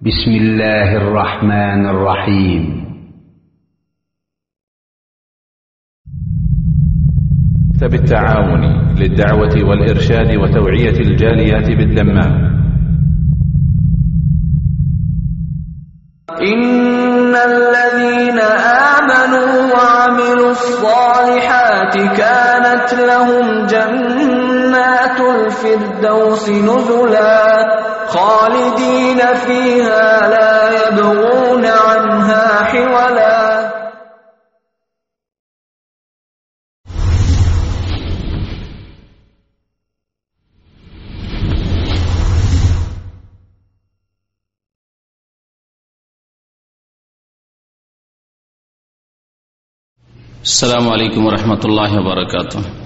بسم الله الرحمن الرحيم. مكتب التعاون للدعوة والإرشاد وتوعية الجاليات بالدمام. إن الذين آمنوا وعملوا الصالحات كانت لهم جنات الفردوس نزلا خالدين فيها لا يبغون عنها حولا. السلام عليكم ورحمة الله وبركاته.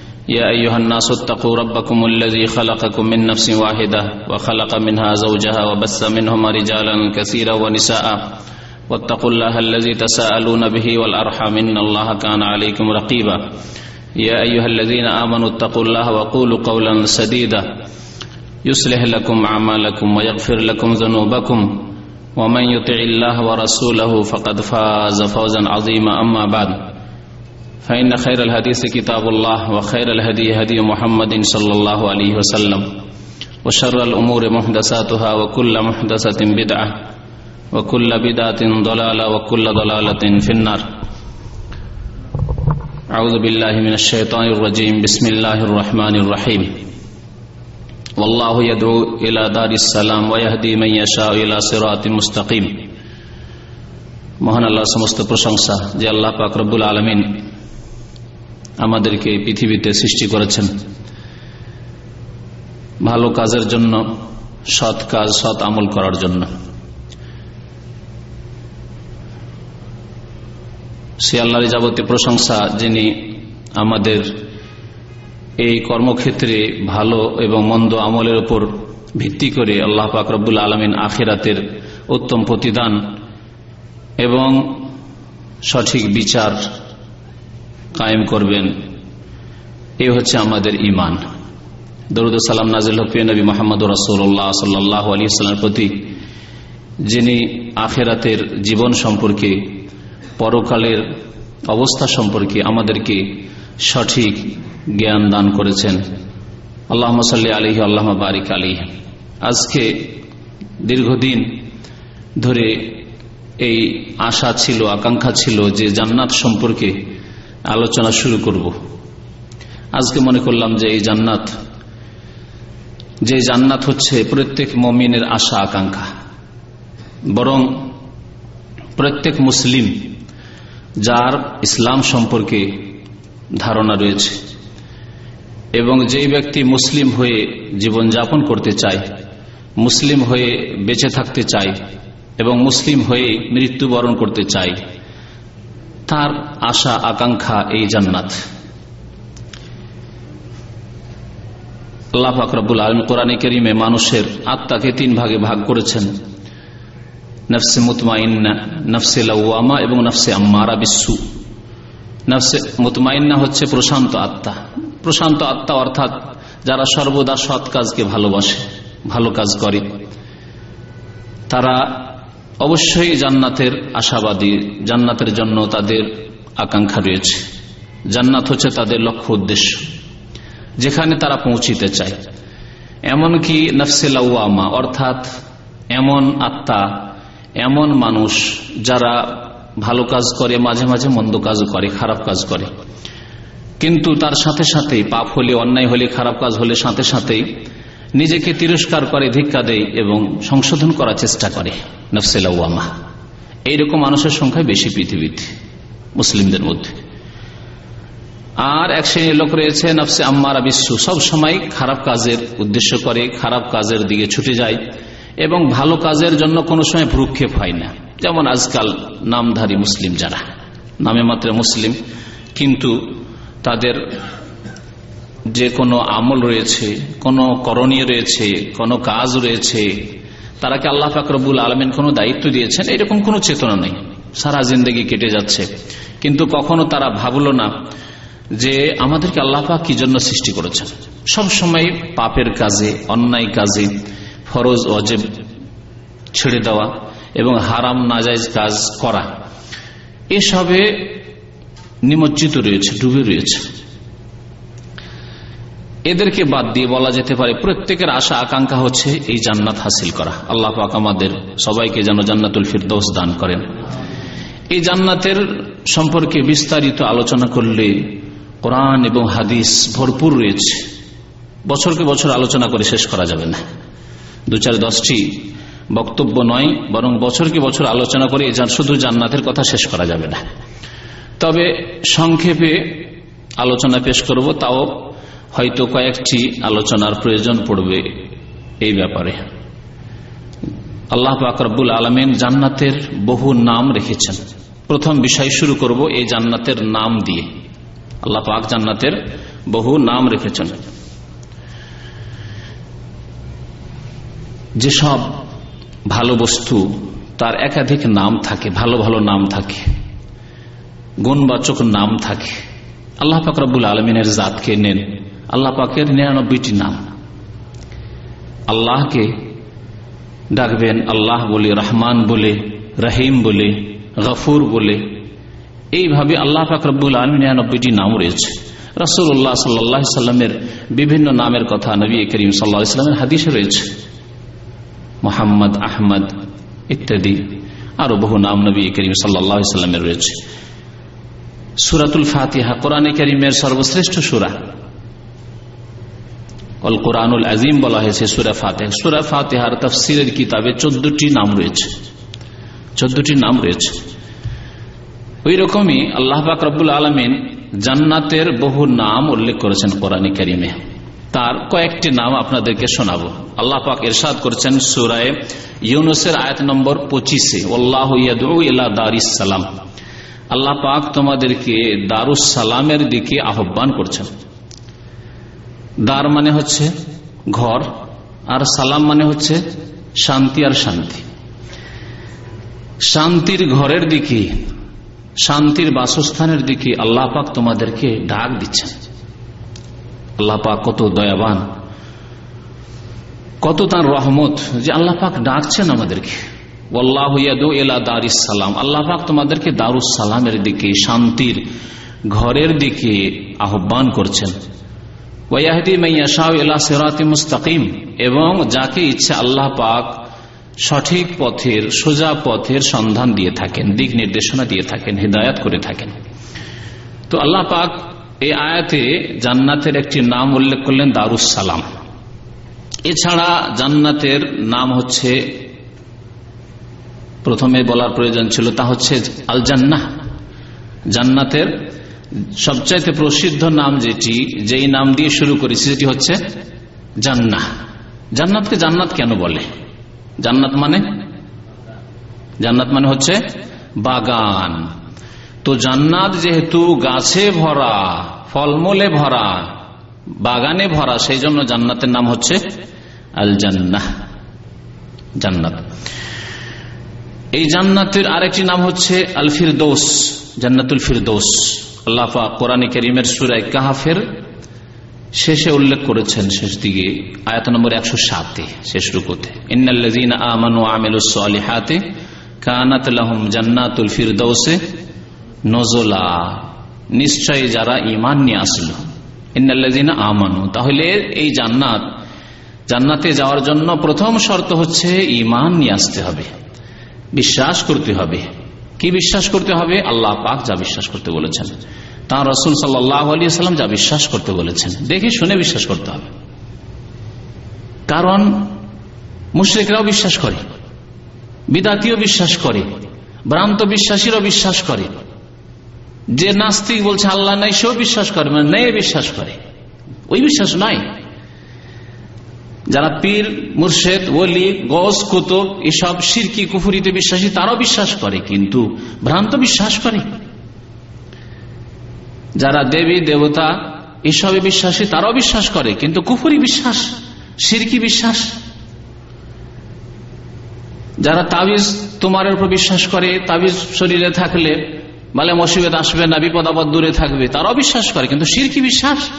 يا أيها الناس اتقوا ربكم الذي خلقكم من نفس واحدة وخلق منها زوجها وبث منهما رجالا كثيرا ونساء واتقوا الله الذي تساءلون به والأرحم إن الله كان عليكم رقيبا يا أيها الذين آمنوا اتقوا الله وقولوا قولا سديدا يصلح لكم أعمالكم ويغفر لكم ذنوبكم ومن يطع الله ورسوله فقد فاز فوزا عظيما أما بعد فإن خير الحديث كتاب الله وخير الهدي هدي محمد صلى الله عليه وسلم وشر الأمور محدثاتها وكل محدثة بدعة وكل بدعة ضلالة وكل ضلالة في النار أعوذ بالله من الشيطان الرجيم بسم الله الرحمن الرحيم والله يدعو إلى دار السلام ويهدي من يشاء إلى صراط مستقيم মহান আল্লাহ সমস্ত প্রশংসা যে আল্লাহ পাক রব্বুল আলমিন আমাদেরকে পৃথিবীতে সৃষ্টি করেছেন। ভালো কাজের জন্য, সৎ কাজ, সৎ আমল করার জন্য। সে যাবতীয় প্রশংসা যিনি আমাদের এই কর্মক্ষেত্রে ভালো এবং মন্দ আমলের উপর ভিত্তি করে আল্লাহ পাক রব্বুল আলমিন আখেরাতের উত্তম প্রতিদান এবং সঠিক বিচার কায়েম করবেন। এ হচ্ছে আমাদের ইমান দরুদ সালাম নাজিল হফিয়া নবী মোহাম্মদ রাসৌল্লাহ সাল্লাহ আলী সাল্লামের প্রতি, যিনি আখেরাতের জীবন সম্পর্কে, পরকালের অবস্থা সম্পর্কে আমাদেরকে সঠিক জ্ঞান দান করেছেন। আল্লাহ সাল্লি আলী আল্লাহ বারিক আলী আজকে দীর্ঘদিন ধরে এই আশা ছিল, আকাঙ্ক্ষা ছিল যে জান্নাত সম্পর্কে আলোচনা শুরু করব। আজকে মনে করলাম যে এই জান্নাত, যে জান্নাত হচ্ছে প্রত্যেক মমিনের আশা, আকাঙ্ক্ষা। বরং প্রত্যেক মুসলিম যার ইসলাম সম্পর্কে ধারণা রয়েছে এবং যেই ব্যক্তি মুসলিম হয়ে জীবন যাপন করতে চায়, মুসলিম হয়ে বেঁচে থাকতে চায় এবং মুসলিম হয়ে মৃত্যুবরণ করতে চায় তার আশা, আকাঙ্ক্ষা এই জান্নাত। আল্লাহ আলম কোরআন করিমে মানুষের আত্মাকে তিন ভাগে ভাগ করেছেন। নফসে মুতমাইন্না, নফসে লাউমা এবং নফসে আম্মারা বিশ্বু নফসে মুতমাইন্না হচ্ছে প্রশান্ত আত্মা। প্রশান্ত আত্মা অর্থাৎ যারা সর্বদা সৎ কাজকে ভালোবাসে, ভালো কাজ করে। তারা অবশ্যই জান্নাতের আশাবাদী, জান্নাতের জন্য তাদের আকাঙ্ক্ষা রয়েছে। জান্নাত হচ্ছে তাদের লক্ষ্য উদ্দেশ্য, যেখানে তারা পৌঁছিতে চায়। এমনকি নফসেলাউমা অর্থাৎ এমন আত্মা, এমন মানুষ যারা ভালো কাজ করে, মাঝে মাঝে মন্দ কাজ করে, খারাপ কাজ করে। কিন্তু তার সাথে সাথে পাপ হলে, অন্যায় হলে, খারাপ কাজ হলে সাথে সাথেই নিজেকে তিরস্কার করে, ধিক্কা দেয় এবং সংশোধন করার চেষ্টা করে নফসেলাউমা এইরকম মানুষের সংখ্যা বেশি পৃথিবীতে মুসলিমদের মধ্যে। আর এক শ্রেণির লোক রয়েছে, নফসে আম্মারা বিশ্ব। সব সময় খারাপ কাজের উদ্দেশ্য করে, খারাপ কাজের দিকে ছুটে যায় এবং ভালো কাজের জন্য কোনো সময় ভ্রুক্ষেপ হয় না। যেমন আজকাল নামধারী মুসলিম যারা, নামে মাত্র মুসলিম, কিন্তু তাদের যে কোনো আমল রয়েছে, কোনো করণীয় রয়েছে, কোনো কাজ রয়েছে তারাকে আল্লাহ ফাকরবুল আলমিন কোনো দায়িত্ব দিয়েছেন? এরকম কোনো চেতনা নেই। সারা জিন্দগি কেটে যাচ্ছে। কিন্তু কখনো তারা ভাবলো না যে আমাদেরকে আল্লাহ পাক কি জন্য সৃষ্টি করেছেন? সব সময় পাপের কাজে, অন্যায় কাজে, ফরজ অজেব ছেড়ে দেওয়া এবং হারাম নাজাইজ কাজ করা। এসবে নিমজ্জিত রয়েছে, ডুবে রয়েছে। এদেরকে বাদ দিয়ে বলা যেতে পারে প্রত্যেকের আশা, আকাঙ্ক্ষা হচ্ছে এই জান্নাত হাসিল করা। আল্লাহ আমাদের সবাইকে যেন জান্নাতুল ফিরদৌস দান করেন। এই জান্নাতের সম্পর্কে বিস্তারিত আলোচনা করলে কোরআন এবং হাদিস ভরপুর রয়েছে। বছরকে বছর আলোচনা করে শেষ করা যাবে না। দু চার দশটি বক্তব্য নয়, বরং বছরকে বছর আলোচনা করে শুধু জান্নাতের কথা শেষ করা যাবে না। তবে সংক্ষেপে আলোচনা পেশ করব, তাও হয়তো কয়েকটি আলোচনার প্রয়োজন পড়বে এই ব্যাপারে। আল্লাহ আকরবুল আলমেন জান্নাতের বহু নাম রেখেছেন। প্রথম বিষয় শুরু করব এই জান্নাতের নাম দিয়ে। আল্লাহ পাক জান্নাতের বহু নাম রেখেছেন। যেসব ভালো বস্তু, তার একাধিক নাম থাকে, ভালো ভালো নাম থাকে, গুণবাচক নাম থাকে। আল্লাহ পাক রব্বুল আলমিনের জাতকে নেন। আল্লাহ পাকের নিরানব্বইটি নাম। আল্লাহকে ডাকবেন আল্লাহ বলে, রহমান বলে, রহিম বলে, গফুর বলে। এইভাবে আল্লাহ ফাকরবুল আলম নিরানব্বইটি নাম রয়েছে। রসুল্লাহ সাল্লাহ সাল্লামের বিভিন্ন নামের কথা নবী করিম সাল্লা ইসলামের হাদিসে রয়েছে। মোহাম্মদ, আহমদ ইত্যাদি আরও বহু নাম নবী করিম সাল্লাহ সাল্লামের রয়েছে। সুরাতুল ফাতিহা, কোরআনে করিমের সর্বশ্রেষ্ঠ সুরা। অল কোরআনুল আজিম বলা হয়েছে সুরা ফাতেহ। সুরা ফাতেহার তফসিরের কিতাবে চোদ্দটি নাম রয়েছে। চোদ্দটি নাম রয়েছে। ওই রকমই আল্লাহ রব্বুল আলমিন জান্নাতের বহু নাম উল্লেখ করেছেন কোরআন করিমে। তার কয়েকটি নাম আপনাদেরকে শোনাবো। আল্লাহ পাক এরশাদ করেছেন সুরায় ইউনুসের আয়াত নম্বর পঁচিশে আল্লাহ দারিসালাম আল্লাহ পাক তোমাদেরকে দারুস সালামের দিকে আহ্বান করছেন। দার মানে হচ্ছে ঘর, আর সালাম মানে হচ্ছে শান্তি আর শান্তি। শান্তির ঘরের দিকে, শান্তির বাসস্থানের দিকে আল্লাহ পাক তোমাদেরকে ডাক দিচ্ছেন। আল্লাহ পাক কত দয়াবান, কত তার রহমত যে আল্লাহ পাক ডাকছেন আমাদেরকে। সালাম। আল্লাহ পাক তোমাদেরকে সালামের দিকে, শান্তির ঘরের দিকে আহ্বান করছেন। ওয়াহিদি মাইয়া শাহ সেরাতি মুস্তাকিম, এবং যাকে ইচ্ছা আল্লাহ পাক সঠিক পথের, সোজা পথের সন্ধান দিয়ে থাকেন, দিক নির্দেশনা দিয়ে থাকেন, হৃদায়ত করে থাকেন। তো আল্লাহ পাক এই আয়াতে জান্নাতের একটি নাম উল্লেখ করলেন দারুস সালাম। এছাড়া জান্নাতের নাম হচ্ছে, প্রথমে বলার প্রয়োজন ছিল তা হচ্ছে আল জান্নাহ জান্নাতের সবচাইতে প্রসিদ্ধ নাম যেটি, যেই নাম দিয়ে শুরু করেছি, সেটি হচ্ছে জান্নাহ। জান্নাতকে জান্নাত কেন বলে? জান্নাত মানে? জান্নাত মানে হচ্ছে বাগান। তো জান্নাত যেহেতু গাছে ভরা, ফলমূলে ভরা, বাগানে ভরা, সেই জন্য জান্নাতের নাম হচ্ছে আল জান্নাহ জান্নাত। এই জান্নাতের আরেকটি নাম হচ্ছে আল ফিরদোস জান্নাতুল ফিরদোস। আল্লাফা কোরআন করিমের সুরায় কাহাফের শেষে উল্লেখ করেছেন, শেষ দিকে, আয়াত নম্বর একশো সাতে, শেষ রুকুতে। ইন্নাল্লাযীনা আমানু আমিলুস সালিহাতি কানাত লাহুম জান্নাতুল ফিরদৌসে নজলা। নিশ্চয়ই যারা ঈমান নিয়ে আসলো, ইন্নাল্লাযীনা আমানু, তাহলে এই জান্নাত, জান্নাতে যাওয়ার জন্য প্রথম শর্ত হচ্ছে ঈমান নিয়ে আসতে হবে, বিশ্বাস করতে হবে। কি বিশ্বাস করতে হবে? আল্লাহ পাক যা বিশ্বাস করতে বলেছেন। তাঁর রসুল সাল্লাহ আলিয়াল্লাম যা বিশ্বাস করতে বলেছেন। দেখে শুনে বিশ্বাস করতে হবে। কারণ মুশ্রিকরাও বিশ্বাস করে, বিদাতিও বিশ্বাস করে, ভ্রান্ত বিশ্বাসীরও বিশ্বাস করে। যে নাস্তিক বলছে, আল্লাহ নাই, সেও বিশ্বাস করে মানে নেই বিশ্বাস করে। ওই বিশ্বাস নাই। যারা পীর, মুর্শেদ, ওলি গস কুতুব এসব সিরকি কুফুরিতে বিশ্বাসী, তারাও বিশ্বাস করে, কিন্তু ভ্রান্ত বিশ্বাস করে। যারা দেবী, দেবতা এসবে বিশ্বাসী, তারাও বিশ্বাস করে, কিন্তু কুফুরি বিশ্বাস সিরকি বিশ্বাস। যারা তাবিজ তোমার উপর বিশ্বাস করে, তাবিজ শরীরে থাকলে বলে মসিবত আসবে না, বিপদ আপদ দূরে থাকবে, তারাও বিশ্বাস করে, কিন্তু সিরকি বিশ্বাস।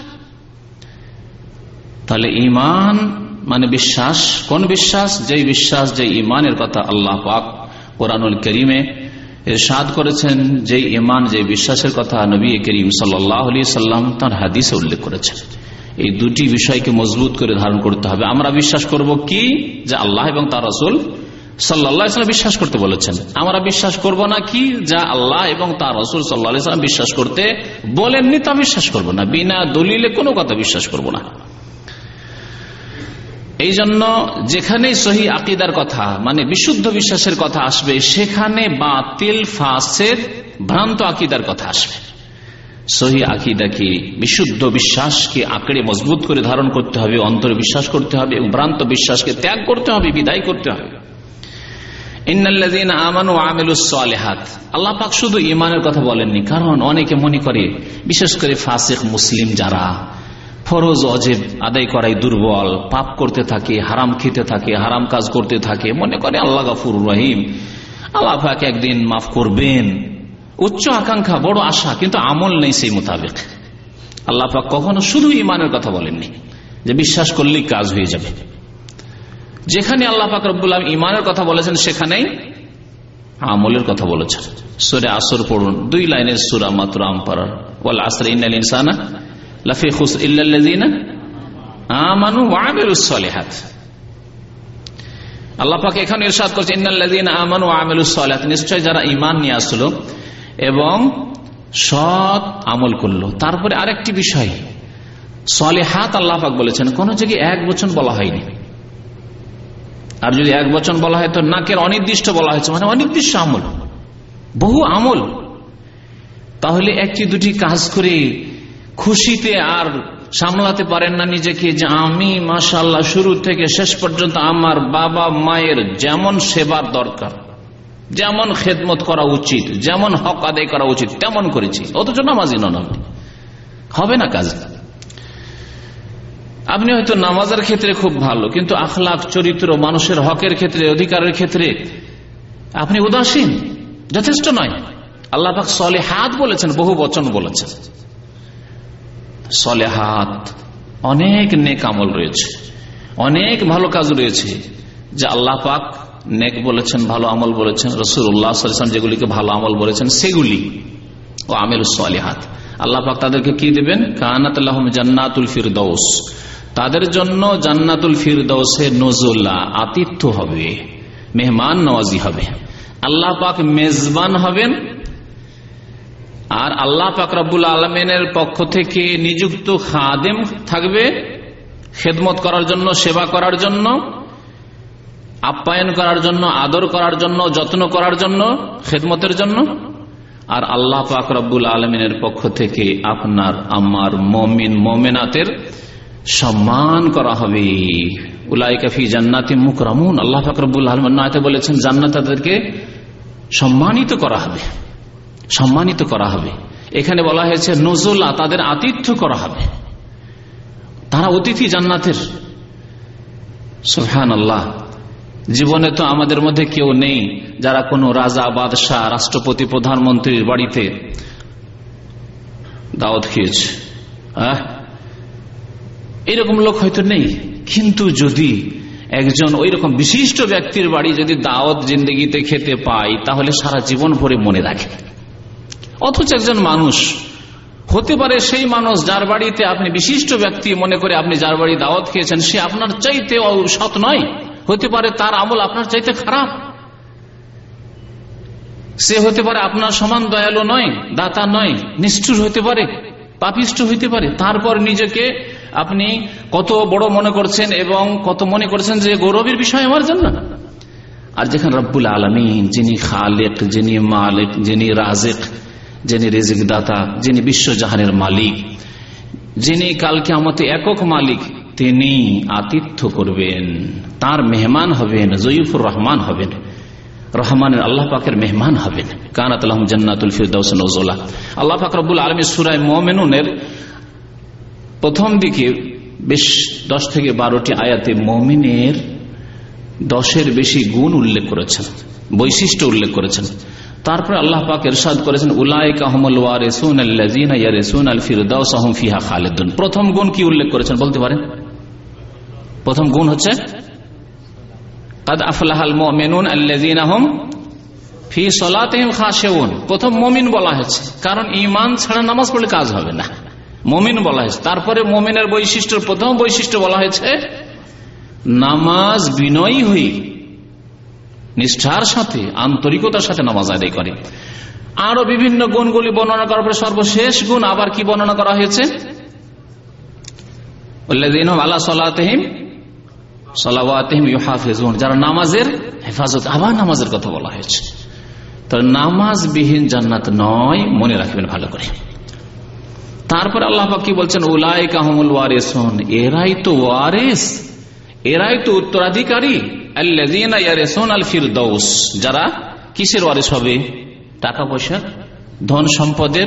তাহলে ইমান মানে বিশ্বাস? কোন বিশ্বাস? যে বিশ্বাস যে ইমানের কথা আল্লাহ পাক কোরআনুল করিমে সাদ করেছেন যে ইমান যে বিশ্বাসের কথা নবী করিম সাল্লাহ সাল্লাম তার হাদিসে উল্লেখ করেছেন। এই দুটি বিষয়কে মজবুত করে ধারণ করতে হবে। আমরা বিশ্বাস করব কি? যে আল্লাহ এবং তার রসুল সাল্লাহ বিশ্বাস করতে বলেছেন। আমরা বিশ্বাস করব না কি? যা আল্লাহ এবং তার রসুল সাল্লাহ বিশ্বাস করতে বলেননি তা বিশ্বাস করব না। বিনা দলিলে কোনো কথা বিশ্বাস করব না। এই জন্য যেখানেই সহি আকিদার কথা মানে বিশুদ্ধ বিশ্বাসের কথা আসবে, সেখানে বাতিল ফাসের ভ্রান্ত আকিদার কথা আসবে। সহি আকিদাকে, বিশুদ্ধ বিশ্বাসকে আঁকড়ে মজবুত করে ধারণ করতে হবে, অন্তরে বিশ্বাস করতে হবে এবং ভ্রান্ত বিশ্বাসকে ত্যাগ করতে হবে, বিদায় করতে হবে। শুধু ইমানের কথা বলেননি, কারণ অনেকে মনে করে, বিশেষ করে ফাসেক মুসলিম যারা ফরজ অজেব, আদায় করাই দুর্বল, পাপ করতে থাকে, হারাম খেতে থাকে, হারাম কাজ করতে থাকে, মনে করে আল্লাহ গাফুর রহিম। আল্লাহ একদিন মাফ করবেন। উচ্চ আকাঙ্ক্ষা, বড় আশা, কিন্তু আমল নেই সেই মোতাবেক। আল্লাহ পাক কখনো শুধু ইমানের কথা বলেননি, যে বিশ্বাস করলেই কাজ হয়ে যাবে। যেখানে আল্লাহ পাক রব্বুল ইমানের কথা বলেছেন, সেখানেই আমলের কথা বলেছেন। সুরে আসর পড়ুন, দুই লাইনের সুরা মাত্র আম পাড়ার। ইনসানা লাফি খুস ইল্লাল্লাযিনা আমানু ওয়া আমিলুস সালিহাত। আল্লাহ পাক এখানে ইরশাদ করছেন ইন্নাল্লাযিনা আমানু ওয়া আমিলুস নিশ্চয় যারা ঈমান নিয়ে আসলো এবং সৎ আমল করল। তারপরে আরেকটি বিষয়, সালিহাত আল্লাহ পাক বলেছেন, কোন জায়গায় এক বচন বলা হয়নি। আর যদি এক বচন বলা হয়, তো নাকের অনির্দিষ্ট বলা হয়েছে মানে অনির্দিষ্ট আমল, বহু আমল। তাহলে একটি দুটি কাজ করে খুশিতে আর সামলাতে পারেন না নিজেকে যে আমি মাসাল্লাহ শুরু থেকে শেষ পর্যন্ত আমার বাবা মায়ের যেমন সেবার দরকার, যেমন খেদমত করা উচিত, যেমন হক আদায় করা উচিত, তেমন করেছি। অথচ নামাজি নন আপনি। হবে না কাজ? আপনি হয়তো নামাজের ক্ষেত্রে খুব ভালো, কিন্তু আখলাখ, চরিত্র, মানুষের হকের ক্ষেত্রে, অধিকারের ক্ষেত্রে আপনি উদাসীন, যথেষ্ট নয়। আল্লাহ পাক সলে হাত বলেছেন, বহু বচন বলেছেন। সলেহাত। অনেক নেক আমল রয়েছে। অনেক ভালো কাজ রয়েছে। যে আল্লাহ পাক নেক বলেছেন, ভালো আমল বলেছেন। রসুল উল্লাহ যেগুলিকে ভালো আমল বলেছেন, সেগুলি। ও আমেল সলেহাত। আল্লাহ পাক তাদেরকে কি দেবেন? কানাত জান্নাতুল ফিরদৌস তাদের জন্য জান্নাতুল ফিরদৌসে নজুল্লাহ আতিথ্য হবে, মেহমান নওয়াজি হবে। আল্লাহ পাক মেজবান হবেন আর আল্লাহ পাকরাবুল আলমেনের পক্ষ থেকে নিযুক্ত খাদেম থাকবে খেদমত করার জন্য, সেবা করার জন্য, আপ্যায়ন করার জন্য, আদর করার জন্য, যত্ন করার জন্য, খেদমতের জন্য। আর আল্লাহ পাক রব্বুল আলমিনের পক্ষ থেকে আপনার, আমার মমিন, মমিনাতের সম্মান করা হবে। উলাই কাফি জান্নাতি মুখ মুকরামুন। আল্লাহ পাক রব্বুল আলমিন বলেছেন জান্নাত তাদেরকে সম্মানিত করা হবে। সম্মানিত করা হবে। এখানে বলা হয়েছে, নজুল্লাহ তাদের আতিথ্য করা হবে। তারা অতিথি জান্নাতের। সুহান আল্লাহ জীবনে তো আমাদের মধ্যে কেউ নেই যারা কোনো রাজা, বাদশাহ, রাষ্ট্রপতি, প্রধানমন্ত্রীর বাড়িতে দাওয়াত খেয়েছে। এরকম লোক হয়তো নেই। কিন্তু যদি একজন ওই রকম বিশিষ্ট ব্যক্তির বাড়ি যদি দাওয়াত জিন্দগিতে খেতে পাই তাহলে সারা জীবন ভরে মনে রাখে। অথচ একজন মানুষ হতে পারে সেই মানুষ যার বাড়িতে আপনি বিশিষ্ট ব্যক্তি মনে করে আপনি যার বাড়ি দাওয়াত খেয়েছেন, সে আপনার চাইতে সৎ নয়। হতে পারে তার আমল আপনার চাইতে খারাপ। সে হতে পারে আপনার সমান দয়ালু নয়, দাতা নয়, নিষ্ঠুর হতে পারে, পাপিষ্ট হইতে পারে। তারপর নিজেকে আপনি কত বড় মনে করছেন এবং কত মনে করছেন যে গৌরবের বিষয় আমার জন্য। আর যেখানে রব্বুল আলমিন, যিনি খালেক, যিনি মালিক, যিনি রাজেক যিনি রেজিক দাতা যিনি বিশ্বজাহানের মালিক, যিনি কালকে আমাদের একক মালিক, তিনি আতিথ্য করবেন। তার মেহমান হবেন, জয়ীফুর রহমান হবেন। রহমানের আল্লাহ পাকের মেহমান হবেন। কানাত আলহম জান্নাতুল ফিরদাউস নজলা আল্লাহ পাক রব্বুল আলমী সুরায় মোমেনুনের প্রথম দিকে বেশ দশ থেকে বারোটি আয়াতে মমিনের দশের বেশি গুণ উল্লেখ করেছেন, বৈশিষ্ট্য উল্লেখ করেছেন। তারপরে আল্লাহ পাক এরশাদ করেছেন ফিহা খালেদুন। প্রথম গুণ কি উল্লেখ করেছেন বলতে পারেন? প্রথম গুণ হচ্ছে প্রথম মমিন বলা হয়েছে, কারণ ইমান ছাড়া নামাজ পড়লে কাজ হবে না। মমিন বলা হয়েছে। তারপরে মমিনের বৈশিষ্ট্য প্রথম বৈশিষ্ট্য বলা হয়েছে, নামাজ বিনয়ী হই নিষ্ঠার সাথে, আন্তরিকতার সাথে নামাজ আদায় করে। আরও বিভিন্ন গুণগুলি বর্ণনা করার পরে সর্বশেষ গুণ আবার কি বর্ণনা করা হয়েছে? আল্লাহ সাল্লাহিম যারা নামাজের হেফাজত, আবার নামাজের কথা বলা হয়েছে। তো নামাজবিহীন জান্নাত নয়, মনে রাখবেন ভালো করে। তারপর আল্লাহ কি বলছেন? উলাই কাহমুল ওয়ারেসন, এরাই তো ওয়ারেস, এরাই তো উত্তরাধিকারী। যারা? কিসের ওয়ারিস হবে? টাকা পয়সা ধন সম্পদের?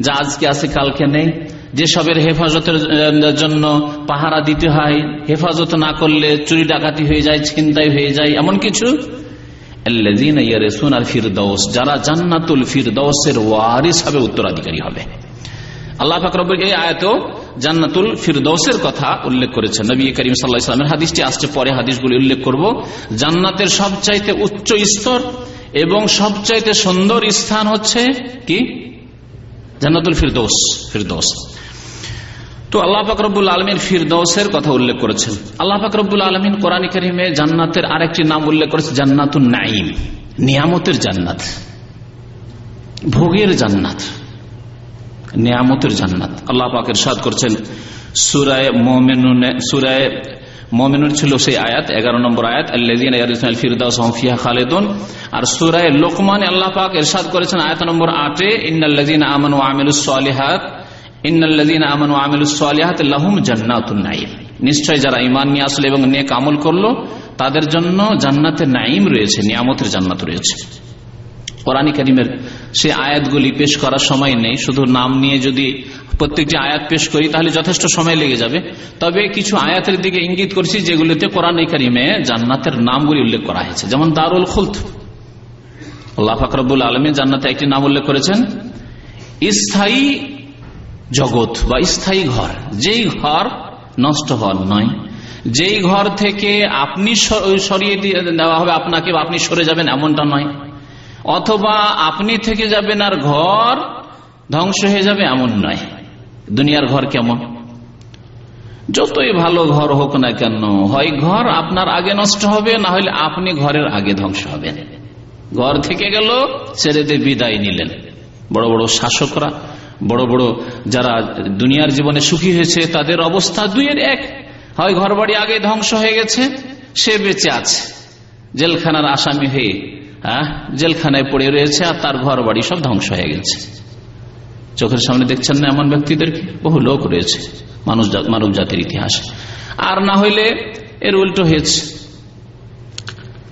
যা আজকে আছে, কালকে নেই। যেসবের হেফাজতের জন্য পাহারা দিতে হয়, হেফাজত না করলে চুরি ডাকাতি হয়ে যায়, ছিনতাই হয়ে যায়, এমন কিছু? ফিরদৌস যারা জান্নাতুল ফিরদৌসের ওয়ারিস হবে, উত্তরাধিকারী হবে। আল্লাহ ফাকরব এই আয়ত জান্নাতুল ফিরদৌসের কথা উল্লেখ করেছেন। নবী করিম সাল্লাহ ইসলামের হাদিসটি আসছে পরে হাদিসগুলি উল্লেখ করব। জান্নাতের সবচাইতে উচ্চ স্তর এবং সবচাইতে সুন্দর স্থান হচ্ছে কি? জান্নাতুল ফিরদৌস ফিরদৌস। তো আল্লাহ ফাকরবুল আলমিন ফিরদৌসের কথা উল্লেখ করেছেন। আল্লাহ ফাকরবুল আলমিন কোরআন করিমে জান্নাতের আরেকটি নাম উল্লেখ করেছে জান্নাতুল নাইম নিয়ামতের জান্নাত, ভোগের জান্নাত। নিয়ামতের জান্নাত। আল্লাহ পাকের সাদ করছেন সুরায় মোমেনুনে সুরায় মোমেনুর ছিল সেই আয়াত, এগারো নম্বর আয়াত ফিরদাউসফিয়া খালেদুন। আর সুরায় লোকমান আল্লাহ পাক এরশাদ করেছেন আয়াত নম্বর আটে ইন্নাল্লাদিন আমান ও আমিলুস সালিহাত ইন্নাল্লাদিন আমান ও আমিলুস সালিহাত লাহুম জান্নাতুন নাইম নিশ্চয় যারা ইমান নিয়ে আসলো এবং নেক আমল করল, তাদের জন্য জান্নাতের নাইম রয়েছে, নিয়ামতের জান্নাত রয়েছে। কোরআন করিমের সে আয়াতগুলি পেশ করার সময় নেই। শুধু নাম নিয়ে যদি প্রত্যেকটি আয়াত পেশ করি, তাহলে যথেষ্ট সময় লেগে যাবে। তবে কিছু আয়াতের দিকে ইঙ্গিত করছি, যেগুলিতে কোরআন করিমে জান্নাতের নামগুলি উল্লেখ করা হয়েছে। যেমন দারুল খুলত আল্লাহ ফাকরবুল আলমী জান্নাতে একটি নাম উল্লেখ করেছেন, স্থায়ী জগৎ বা স্থায়ী ঘর, যেই ঘর নষ্ট হওয়ার নয়, যেই ঘর থেকে আপনি সরিয়ে দেওয়া হবে আপনাকে আপনি সরে যাবেন এমনটা নয়। অথবা আপনি থেকে যাবেন আর ঘর ধ্বংস হয়ে যাবে এমন নয়। দুনিয়ার ঘর কেমন? যতই ভালো ঘর হোক না কেন, হয় ঘর আপনার আগে নষ্ট হবে, না হলে আপনি ঘরের আগে ধ্বংস হবেন। ঘর থেকে গেল ছেড়েদের বিদায় নিলেন। বড় বড় শাসকরা, বড় বড় যারা দুনিয়ার জীবনে সুখী হয়েছে, তাদের অবস্থা দুইয়ের এক। হয় ঘর বাড়ি আগে ধ্বংস হয়ে গেছে, সে বেঁচে আছে। জেলখানার আসামি হ্যাঁ জেলখানায় পড়ে রয়েছে আর তার ঘর বাড়ি সব ধ্বংস হয়ে গেছে। চোখের সামনে দেখছেন না এমন ব্যক্তিদের বহু লোক রয়েছে, মানুষ মানব জাতির ইতিহাসে। আর না হইলে এর উল্টো হয়েছে।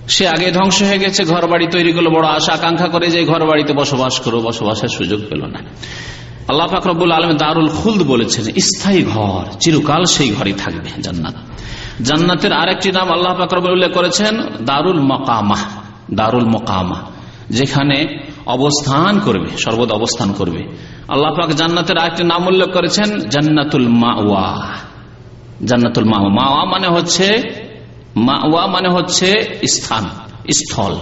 সে আগে ধ্বংস হয়ে গেছে ঘর বাড়ি তৈরি করল, বড় আশা, আকাঙ্ক্ষা করে যে ঘর বাড়িতে বসবাস করো, বসবাসের সুযোগ পেল না। আল্লাহ ফাকরবুল আলম দারুল খুলদ বলেছেন, স্থায়ী ঘর, চিরকাল সেই ঘরই থাকবে, জান্নাত। জান্নাতের আরেকটি নাম আল্লাহ ফাকরবুল উল্লেখ করেছেন, দারুল মকামা। দারুল মকামা, যেখানে অবস্থান করবে, সর্বদা অবস্থান করবে। আল্লাহ পাক জান্নাতের আরেকটি নাম উল্লেখ করেছেন, জান্নাতুল মাওয়া। জান্নাতুল মাওয়া মাওয়া মানে হচ্ছে, মাওয়া মানে হচ্ছে স্থান, স্থল।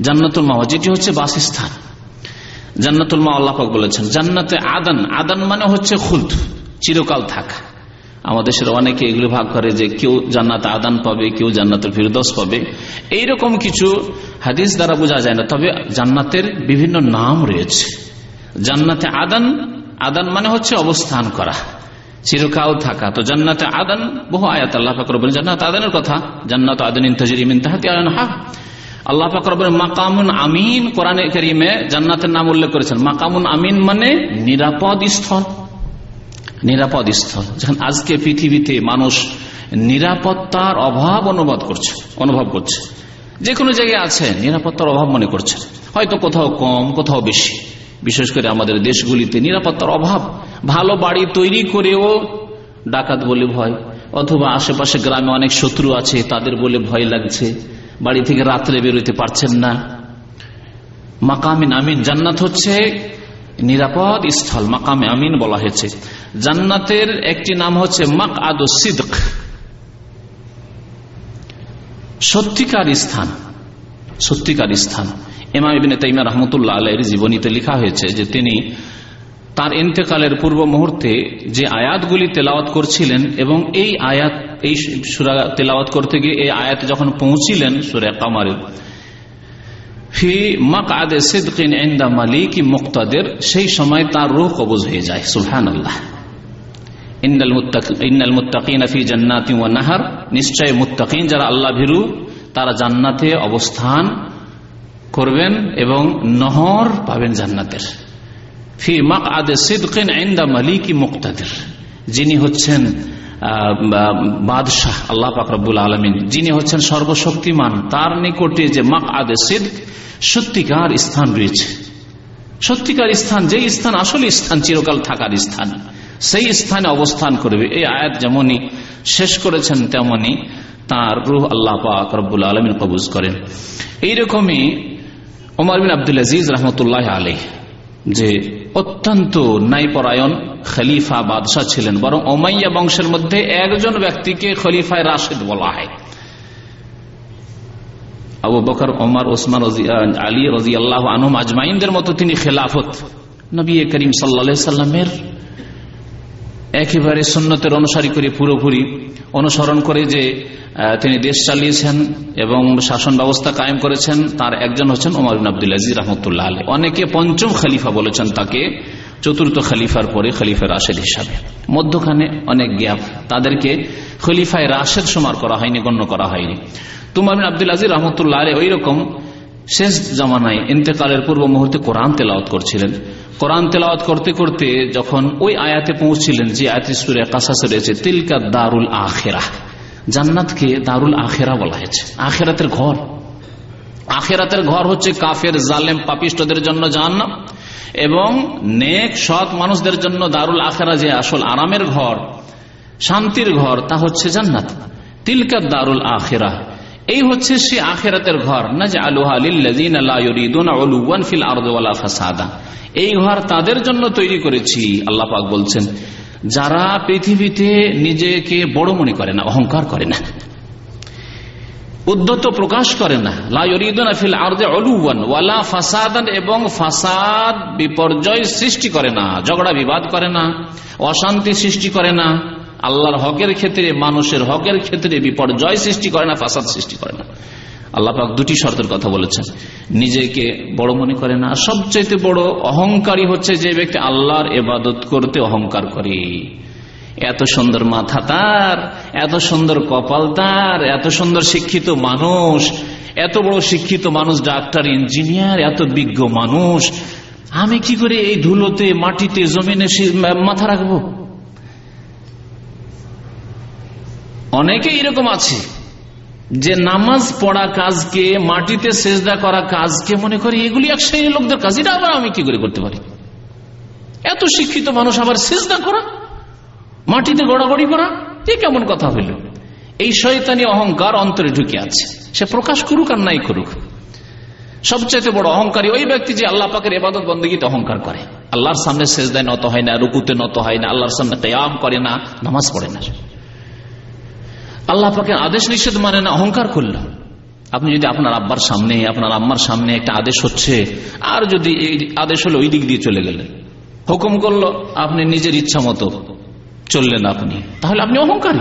জান্নাতুল মাওয়া, যেটি হচ্ছে বাসস্থান। জান্নাতুল মা আল্লাহ পাক বলেছেন, জান্নাতে আদান আদান মানে হচ্ছে খুলদ, চিরকাল থাকা। আমাদের দেশের অনেকে এগুলো ভাগ করে যে কেউ জান্নাত আদান পাবে, কেউ জান্নাতের ফিরদোস পাবে। এইরকম কিছু হাদিস দ্বারা বোঝা যায় না। তবে জান্নাতের বিভিন্ন নাম রয়েছে। জান্নাতে আদান আদান মানে হচ্ছে অবস্থান করা, চিরকাল থাকা। তো জান্নাতে আদান, বহু আয়াত আল্লাহ ফাকর বলেন জান্নাত আদানের কথা, জান্নাত আদান ইন্তাজিমিন তাহাতি আয়ন হা আল্লাহ ফাকর মাকামুন আমিন কোরআন করিমে জান্নাতের নাম উল্লেখ করেছেন। মাকামুন আমিন মানে নিরাপদ স্থল। নিরাপদ স্থল যখন আজকে পৃথিবীতে মানুষ নিরাপত্তার অভাব অনুবাদ করছে, অনুভব করছে। যে কোনো জায়গায় আছে, নিরাপত্তার অভাব মনে করছে। হয়তো কোথাও কম, কোথাও বেশি। বিশেষ করে আমাদের দেশগুলিতে নিরাপত্তার অভাব। ভালো বাড়ি তৈরি করেও ডাকাত বলে ভয়, অথবা আশেপাশে গ্রামে অনেক শত্রু আছে, তাদের বলে ভয় লাগছে। বাড়ি থেকে রাত্রে বেরোতে পারছেন না। মাকামিন আমিন জান্নাত হচ্ছে নিরাপদ স্থল, মাকামে আমিন বলা হয়েছে। জান্নাতের একটি নাম হচ্ছে মাক আদ সিদ্ক। সত্যিকার স্থান সত্যিকার স্থান। এমাম ইবিন তাইমা রহমতুল্লাহ আলের জীবনীতে লেখা হয়েছে যে তিনি তার ইন্তেকালের পূর্ব মুহূর্তে যে আয়াতগুলি তেলাওয়াত করছিলেন এবং এই আয়াত, এই সুরা তেলাওয়াত করতে গিয়ে এই আয়াত যখন পৌঁছিলেন সুরা কামারের ফি মক আদে সিদ্দিন মালিক মুক্তাদের, সেই সময় তার রুহ কবজ হয়ে যায় সুলহান আল্লাহ ইন্নাল মুত্তাকিন ফি জান্নাতি ওয়া নাহার। নিশ্চয় মুত্তাকিন যারা আল্লাহ ভীরু, তারা জান্নাতে অবস্থান করবেন এবং নহর পাবেন জান্নাতের। ফি মাক আদে সিদ্দিন এন্দা মালিক মুক্তাদের। যিনি হচ্ছেন বাদশাহ, আল্লাহ পাকরবুল আলমিন। যিনি হচ্ছেন সর্বশক্তিমান, তার নিকটে যে মাক আদে সিদ সত্যিকার স্থান রয়েছে। সত্যিকার স্থান যে স্থান আসলে স্থান, চিরকাল থাকার স্থান। সেই স্থানে অবস্থান করবে। এই আয়াত যেমনই শেষ করেছেন তেমনি তার রুহ আল্লাহ পাক রব্বুল আলমিন কবুজ করেন। এইরকমই ওমর বিন আব্দুল আজিজ রহমতুল্লাহ আলী যে অত্যন্ত ন্যায়পরায়ণ খলিফা বাদশাহ ছিলেন, বরং ওমাইয়া বংশের মধ্যে একজন ব্যক্তিকে খলিফায় রাশেদ বলা হয়। আবু বকর, ওমর, ওসমান আলী রাজি আল্লাহ আনম আজমাইনদের মতো তিনি খেলাফত। নবী করিম সাল্লা সাল্লামের একেবারে সুন্নতের অনুসারী করে পুরোপুরি অনুসরণ করে যে তিনি দেশ চালিয়েছেন এবং শাসন ব্যবস্থা কায়েম করেছেন, তার একজন হচ্ছেন ওমর বিন আব্দুল রহমতুল্লাহ আলী অনেকে পঞ্চম খালিফা বলেছেন তাকে, চতুর্থ খলিফার পরে খলিফার রাশেদ হিসাবে। মধ্যখানে অনেক গ্যাপ। তাদেরকে খলিফায় রাশেদ সমার করা হয়নি, গণ্য করা হয়নি। তুমার আব্দুল আজিজ রহমতুল্লাহ আলী ওই রকম শেষ জামানায় ইন্তেকালের পূর্ব মুহূর্তে কোরআন তেলাওয়াত করছিলেন। কোরআন তেলাওয়াত করতে করতে যখন ওই আয়াতে পৌঁছছিলেন যে আয়াতে সুরে কাসাসে রয়েছে, তিলকা দারুল আখেরা। জান্নাতকে দারুল আখেরা বলা হয়েছে। আখেরাতের ঘর। আখেরাতের ঘর হচ্ছে কাফের, জালেম, পাপিষ্টদের জন্য জাহান্নাম এবং নেক, সৎ মানুষদের জন্য দারুল আখেরা যে আসল আরামের ঘর, শান্তির ঘর, তা হচ্ছে জান্নাত। তিলকা দারুল আখেরা। এই হচ্ছে সে আখেরাতের ঘর। না যে আলুহালিল্লাফাসাদা এই ঘর তাদের জন্য তৈরি করেছি, আল্লাহ পাক বলছেন। যারা পৃথিবীতে নিজেকে বড় মনে করে না, অহংকার করে না, উদ্ধত প্রকাশ করে না ফাসাদান এবং ফাসাদ বিপর্যয় সৃষ্টি করে না, ঝগড়া বিবাদ করে না, অশান্তি সৃষ্টি করে না আল্লাহর হকের ক্ষেত্রে, মানুষের হকের ক্ষেত্রে বিপর্যয় সৃষ্টি করে না, ফাসাদ সৃষ্টি করে না। আল্লাহ আল্লাপাক দুটি শর্তের কথা বলেছেন। নিজেকে বড় মনে করে না সবচেয়ে বড় অহংকারী হচ্ছে যে ব্যক্তি আল্লাহর এবাদত করতে অহংকার করে। এত সুন্দর মাথা তার, এত সুন্দর কপাল তার, এত সুন্দর শিক্ষিত মানুষ, এত বড় শিক্ষিত মানুষ, ডাক্তার, ইঞ্জিনিয়ার, এত বিজ্ঞ মানুষ। আমি কি করে এই ধুলোতে, মাটিতে, জমিনে মাথা রাখব? অনেকে এরকম আছে যে নামাজ পড়া কাজকে, মাটিতে সেজদা করা কাজকে মনে করি এগুলি এক লোকদের কাজ, এটা আবার আমি কি করে করতে পারি? এত শিক্ষিত মানুষ আবার সেজদা করা, মাটিতে গড়াগড়ি করা, এ কেমন কথা হইল এই শয়তানি অহংকার অন্তরে ঢুকে আছে। সে প্রকাশ করুক আর নাই করুক। সবচাইতে বড় অহংকারী ওই ব্যক্তি যে আল্লাহ পাকের এবাদত বন্দীতে অহংকার করে। আল্লাহর সামনে সেজদায় নত হয় না, রুকুতে নত হয় না, আল্লাহর সামনে তেয়াম করে না, নামাজ পড়ে না আল্লাহ পাকের আদেশ নিষেধ মানে না অহংকার করল। আপনি যদি আপনার আব্বার সামনে, আপনার আম্মার সামনে একটা আদেশ হচ্ছে, আর যদি এই আদেশ হলো ওই দিক দিয়ে চলে গেলেন। হুকুম করল, আপনি নিজের ইচ্ছা মতো চললেন আপনি। তাহলে আপনি অহংকারী।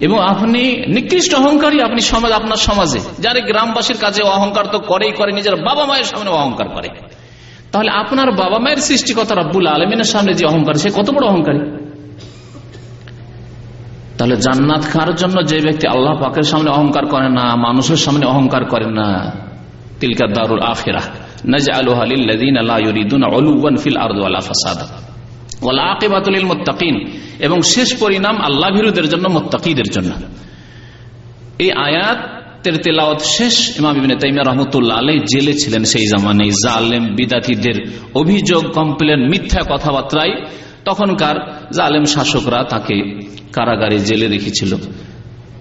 এবং আপনি নিকৃষ্ট অহংকারী, আপনি সমাজ, আপনার সমাজে। যারা গ্রামবাসীর কাছে অহংকার তো করেই করে, নিজের বাবা মায়ের সামনে অহংকার করে। তাহলে আপনার বাবা মায়ের সৃষ্টিকতা রব্বুল আলমিনের সামনে যে অহংকার, সে কত বড় অহংকারী? তাহলে জান্নাত খাওয়ার জন্য? যে ব্যক্তি আল্লাহ পাকের সামনে অহংকার করে না, মানুষের সামনে অহংকার করে না। তিলকা দারুল আখেরা এবং শেষ পরিণাম আল্লাহ ভিরুদের জন্য, মোত্তাকিদের জন্য। এই আয়াত তের তেলাওয়াত শেষ। ইমাম ইবিন তাইমিয়া রহমতুল্লাহ আলাই জেলে ছিলেন সেই জামানে জালেম, বিদাতিদের অভিযোগ, কমপ্লেন, মিথ্যা কথাবার্তায় তখনকার জালেম শাসকরা তাকে কারাগারে জেলে রেখেছিল।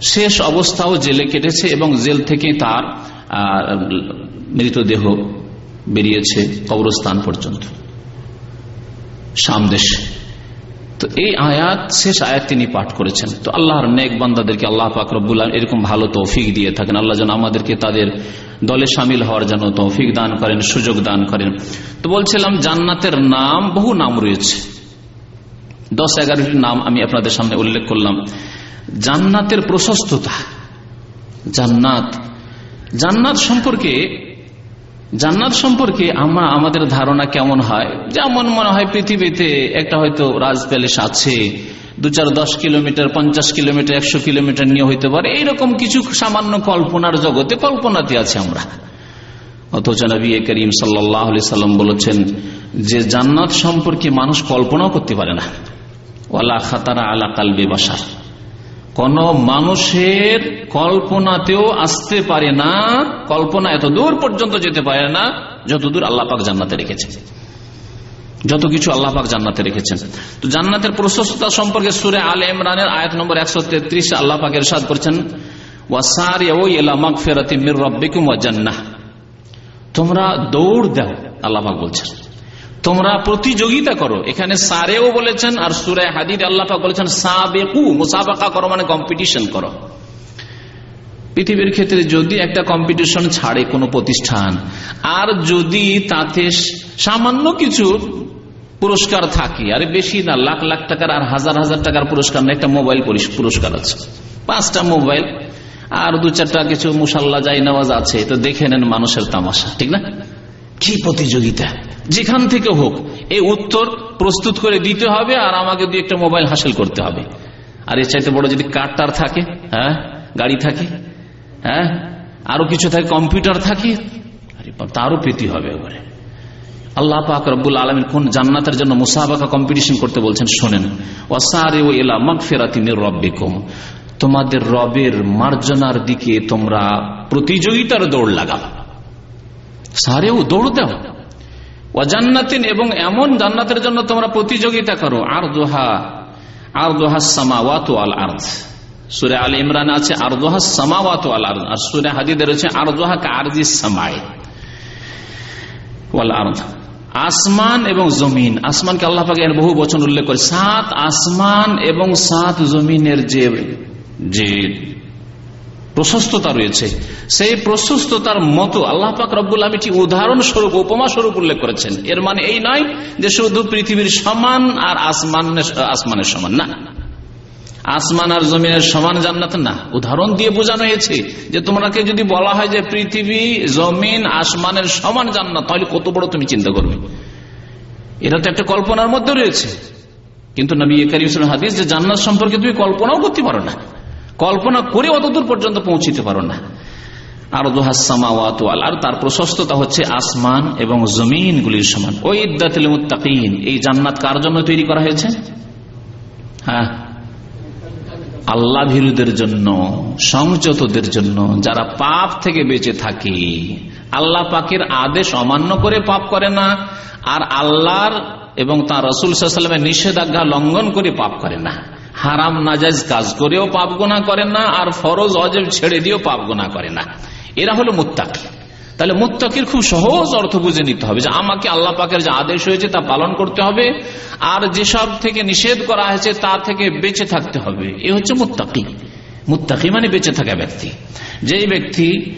শেষ অবস্থাও জেলে কেটেছে এবং জেল থেকে তার মৃতদেহ বেরিয়েছে কবরস্থান পর্যন্ত। সামদেশে। তো এই আয়াত, শেষ আয়াত তিনি পাঠ করেছেন। তো আল্লাহর নেক বান্দাদেরকে আল্লাহ পাকরবুল্লাহ এরকম ভালো তৌফিক দিয়ে থাকেন। আল্লাহ যেন আমাদেরকে তাদের দলে সামিল হওয়ার জন্য তৌফিক দান করেন, সুযোগ দান করেন। তো বলছিলাম, জান্নাতের নাম, বহু নাম রয়েছে। দশ এগারোটি নাম আমি আপনাদের সামনে উল্লেখ করলাম। জান্নাতের প্রশস্ততা। জান্নাত। জান্নাত সম্পর্কে জান্নাত সম্পর্কে আমরা, আমাদের ধারণা কেমন হয়? যেমন মনে হয় পৃথিবীতে একটা হয়তো রাজ প্যালেস আছে, দু চার দশ কিলোমিটার, পঞ্চাশ কিলোমিটার, একশো কিলোমিটার নিয়ে হইতে পারে। এইরকম কিছু সামান্য কল্পনার জগতে কল্পনাতে আছে আমরা। অথচ নবী করিম সাল্লি সাল্লাম বলেছেন যে জান্নাত সম্পর্কে মানুষ কল্পনাও করতে পারে না। ওয়ালা খাতারা আলা কালবে বাসার কোন মানুষের কল্পনাতেও আসতে পারে না, কল্পনা এত দূর পর্যন্ত যেতে পারে না, যতদূর আল্লাহ পাক জান্নাতে রেখেছেন। যত কিছু আল্লাহ পাক জান্নাতে রেখেছেন। তো জান্নাতের প্রশস্ততা সম্পর্কে সুরে আল ইমরানের আয়াত নম্বর একশো তেত্রিশ আল্লাহ পাকের সাদ করছেন তোমরা দৌড় দাও, আল্লাহ পাক বলছেন। তোমরা প্রতিযোগিতা করো। এখানে সারেও বলেছেন আর সুরায় হাদিদ আল্লাহ বলেছেন, সাবেকু মুসাফাকা করো মানে কম্পিটিশন করো। পৃথিবীর ক্ষেত্রে যদি একটা কম্পিটিশন ছাড়ে কোনো প্রতিষ্ঠান, আর যদি তাতে সামান্য কিছু পুরস্কার থাকে, আর বেশি না, লাখ লাখ টাকার আর হাজার হাজার টাকার পুরস্কার না, একটা মোবাইল পুরস্কার আছে। পাঁচটা মোবাইল, আর দু চারটা কিছু মুসাল্লা যাই নেওয়াজ আছে, তো দেখে নেন মানুষের তামাশা, ঠিক না? কি প্রতিযোগিতা? যেখান থেকে হোক এই উত্তর প্রস্তুত করে দিতে হবে আর আমাকে দিয়ে একটা মোবাইল হাসিল করতে হবে। আর এর চাইতে বড় যদি কারটার থাকে হ্যাঁ গাড়ি থাকে হ্যাঁ আরও কিছু থাকে, কম্পিউটার থাকে তারও পেতে হবে এবারে। আল্লাহ পাক রব্বুল আলমিন কোন জান্নাতের জন্য মুসাহাবাকা কম্পিটিশন করতে বলছেন, শোনেন ও এলা মগ ফেরাতিনের তোমাদের রবের মার্জনার দিকে তোমরা প্রতিযোগিতার দৌড় লাগাও সারেও দৌড় দাও। ও জান্নাতিন, এবং এমন জান্নাতের জন্য তোমরা প্রতিযোগিতা করো। আর দোহা আর দোহা সামাওয়াত আল আর্থ সুরে আল ইমরান আছে আর দোহা সামাওয়াত আল আর্থ আর সুরে হাদিদের রয়েছে আর দোহা কারজি সামায় আসমান এবং জমিন। আসমানকে আল্লাহ পাকে বহু বচন উল্লেখ করে। সাত আসমান এবং সাত জমিনের যে প্রশস্ততা রয়েছে। সেই প্রশস্ততার মতো আল্লাহ পাক রব্বুল আমিটি উদাহরণ স্বরূপ উপমা স্বরূপ উল্লেখ করেছেন। এর মানে এই নয় যে শুধু পৃথিবীর সমান আর আসমান আসমানের সমান না। আসমান আর জমিনের সমান জান্নাত না। উদাহরণ দিয়ে বোঝানো হয়েছে যে তোমাকে যদি বলা হয় যে পৃথিবী, জমিন, আসমানের সমান জান্নাত, তাহলে কত বড় তুমি চিন্তা করবে? এটা তো একটা কল্পনার মধ্যে রয়েছে। কিন্তু নবী করিম হাদিস যে জান্নাত সম্পর্কে তুমি কল্পনাও করতে পারো না। কল্পনা করে অতদূর পর্যন্ত পৌঁছিতে পারো না। আর দোহাসামাওয়াল আর তার প্রশস্ততা হচ্ছে আসমান এবং জমিন গুলির সমান। ওই মুত্তাকিন, এই জান্নাত কার জন্য তৈরি করা হয়েছে? হ্যাঁ। আল্লাহ ভীরুদের জন্য, সংযতদের জন্য, যারা পাপ থেকে বেঁচে থাকে। আল্লাহ পাকের আদেশ অমান্য করে পাপ করে না, আর আল্লাহর এবং তার রসুল সাল্লামের নিষেধাজ্ঞা লঙ্ঘন করে পাপ করে না। হারাম নাজাজ কাজ করেও পাপ গোনা করে না, আর ফরজ, অজেব ছেড়ে দিয়েও পাপ গোনা করে না। এরা হলো মুত্তাকি। তাহলে মুত্তাকির খুব সহজ অর্থ বুঝে নিতে হবে যে আমাকে আল্লাহ পাকের যে আদেশ হয়েছে তা পালন করতে হবে, আর যেসব থেকে নিষেধ করা হয়েছে তা থেকে বেঁচে থাকতে হবে। এ হচ্ছে মুত্তাকি। মুত্তাকি মানে বেঁচে থাকা ব্যক্তি। যেই ব্যক্তি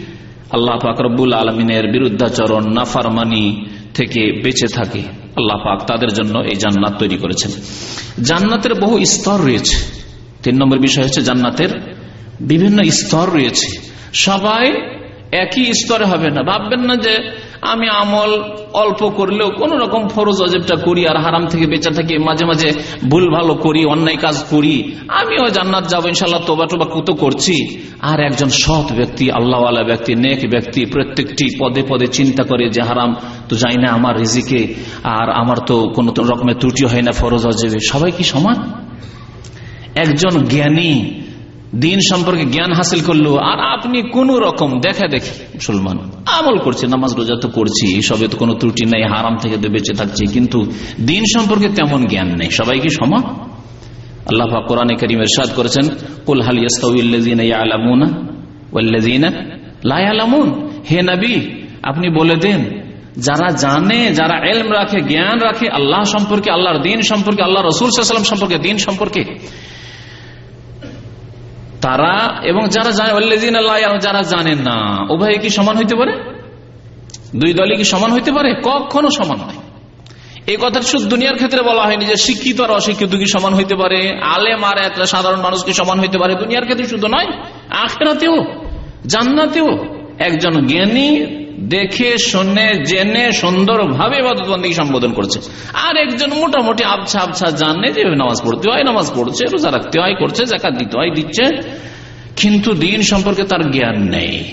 আল্লাহ পাক আলমিনের বিরুদ্ধাচরণ, নাফারমানি থেকে বেঁচে থাকে আল্লাহ পাক তাদের জন্য এই জান্নাত তৈরি করেছেন। জান্নাতের বহু স্তর রয়েছে। তিন নম্বর বিষয় হচ্ছে জান্নাতের বিভিন্ন স্তর রয়েছে। সবাই একই স্তরে হবে না। ভাববেন না যে আমি আমল অল্প করলেও কোন রকম ফরজ অজেবটা করি আর হারাম থেকে বেঁচে থাকি, মাঝে মাঝে ভুল ভালো করি, অন্যায় কাজ করি। আমিও জান্নাত যাব ইনশাল্লাহ তোবা টোবা কত করছি। আর একজন সৎ ব্যক্তি, আল্লাহওয়ালা ব্যক্তি, নেক ব্যক্তি প্রত্যেকটি পদে পদে চিন্তা করে যে হারাম তো যাই না আমার রিজিকে আর আমার তো কোন রকমের ত্রুটি হয় না ফরজ অজেবে সবাই কি সমান? একজন জ্ঞানী দিন সম্পর্কে জ্ঞান হাসিল করল, আর আপনি কোন রকম দেখা দেখি মুসলমান আমল করছে, নামাজ রোজা তো করছি এসবে তো কোনো ত্রুটি নাই, হারাম থেকে তো বেঁচে থাকছি, কিন্তু দিন সম্পর্কে তেমন জ্ঞান নেই। সবাই কি সমান? আল্লাহ কোরআনে করিম এরশাদ করেছেন, কুল হাল ইয়াস্তাউল্লাযীনা হে নবী, আপনি বলে দেন যারা জানে, যারা এলম রাখে, জ্ঞান রাখে, আল্লাহ সম্পর্কে, আল্লাহর দিন সম্পর্কে, আল্লাহ রসুল সাল্লাম সম্পর্কে, দিন সম্পর্কে, তারা এবং যারা জানে যারা জানেন না, উভয় কি সমান হইতে পারে? দুই দলই কি সমান হইতে পারে? কখনো সমান নয় এই কথাটা শুধু দুনিয়ার ক্ষেত্রে বলা হয়নি যে শিক্ষিত আর অশিক্ষিত কি সমান হইতে পারে, আলেম আর একটা সাধারণ মানুষ কি সমান হইতে পারে? দুনিয়ার ক্ষেত্রে শুধু নয়, আখরাতেও, জান্নাতেও একজন জ্ঞানী দেখে, শুনে, জেনে সুন্দর ভাবে বাদী সম্বোধন করছে। আর একজন মোটামুটি আবছা আবছা জানে যে নামাজ পড়তে হয়, নামাজ পড়ছে, রোজা রাখতে হয়, করছে জাকাত দিতে হয়, দিচ্ছে। কিন্তু দিন সম্পর্কে তার জ্ঞান নেই।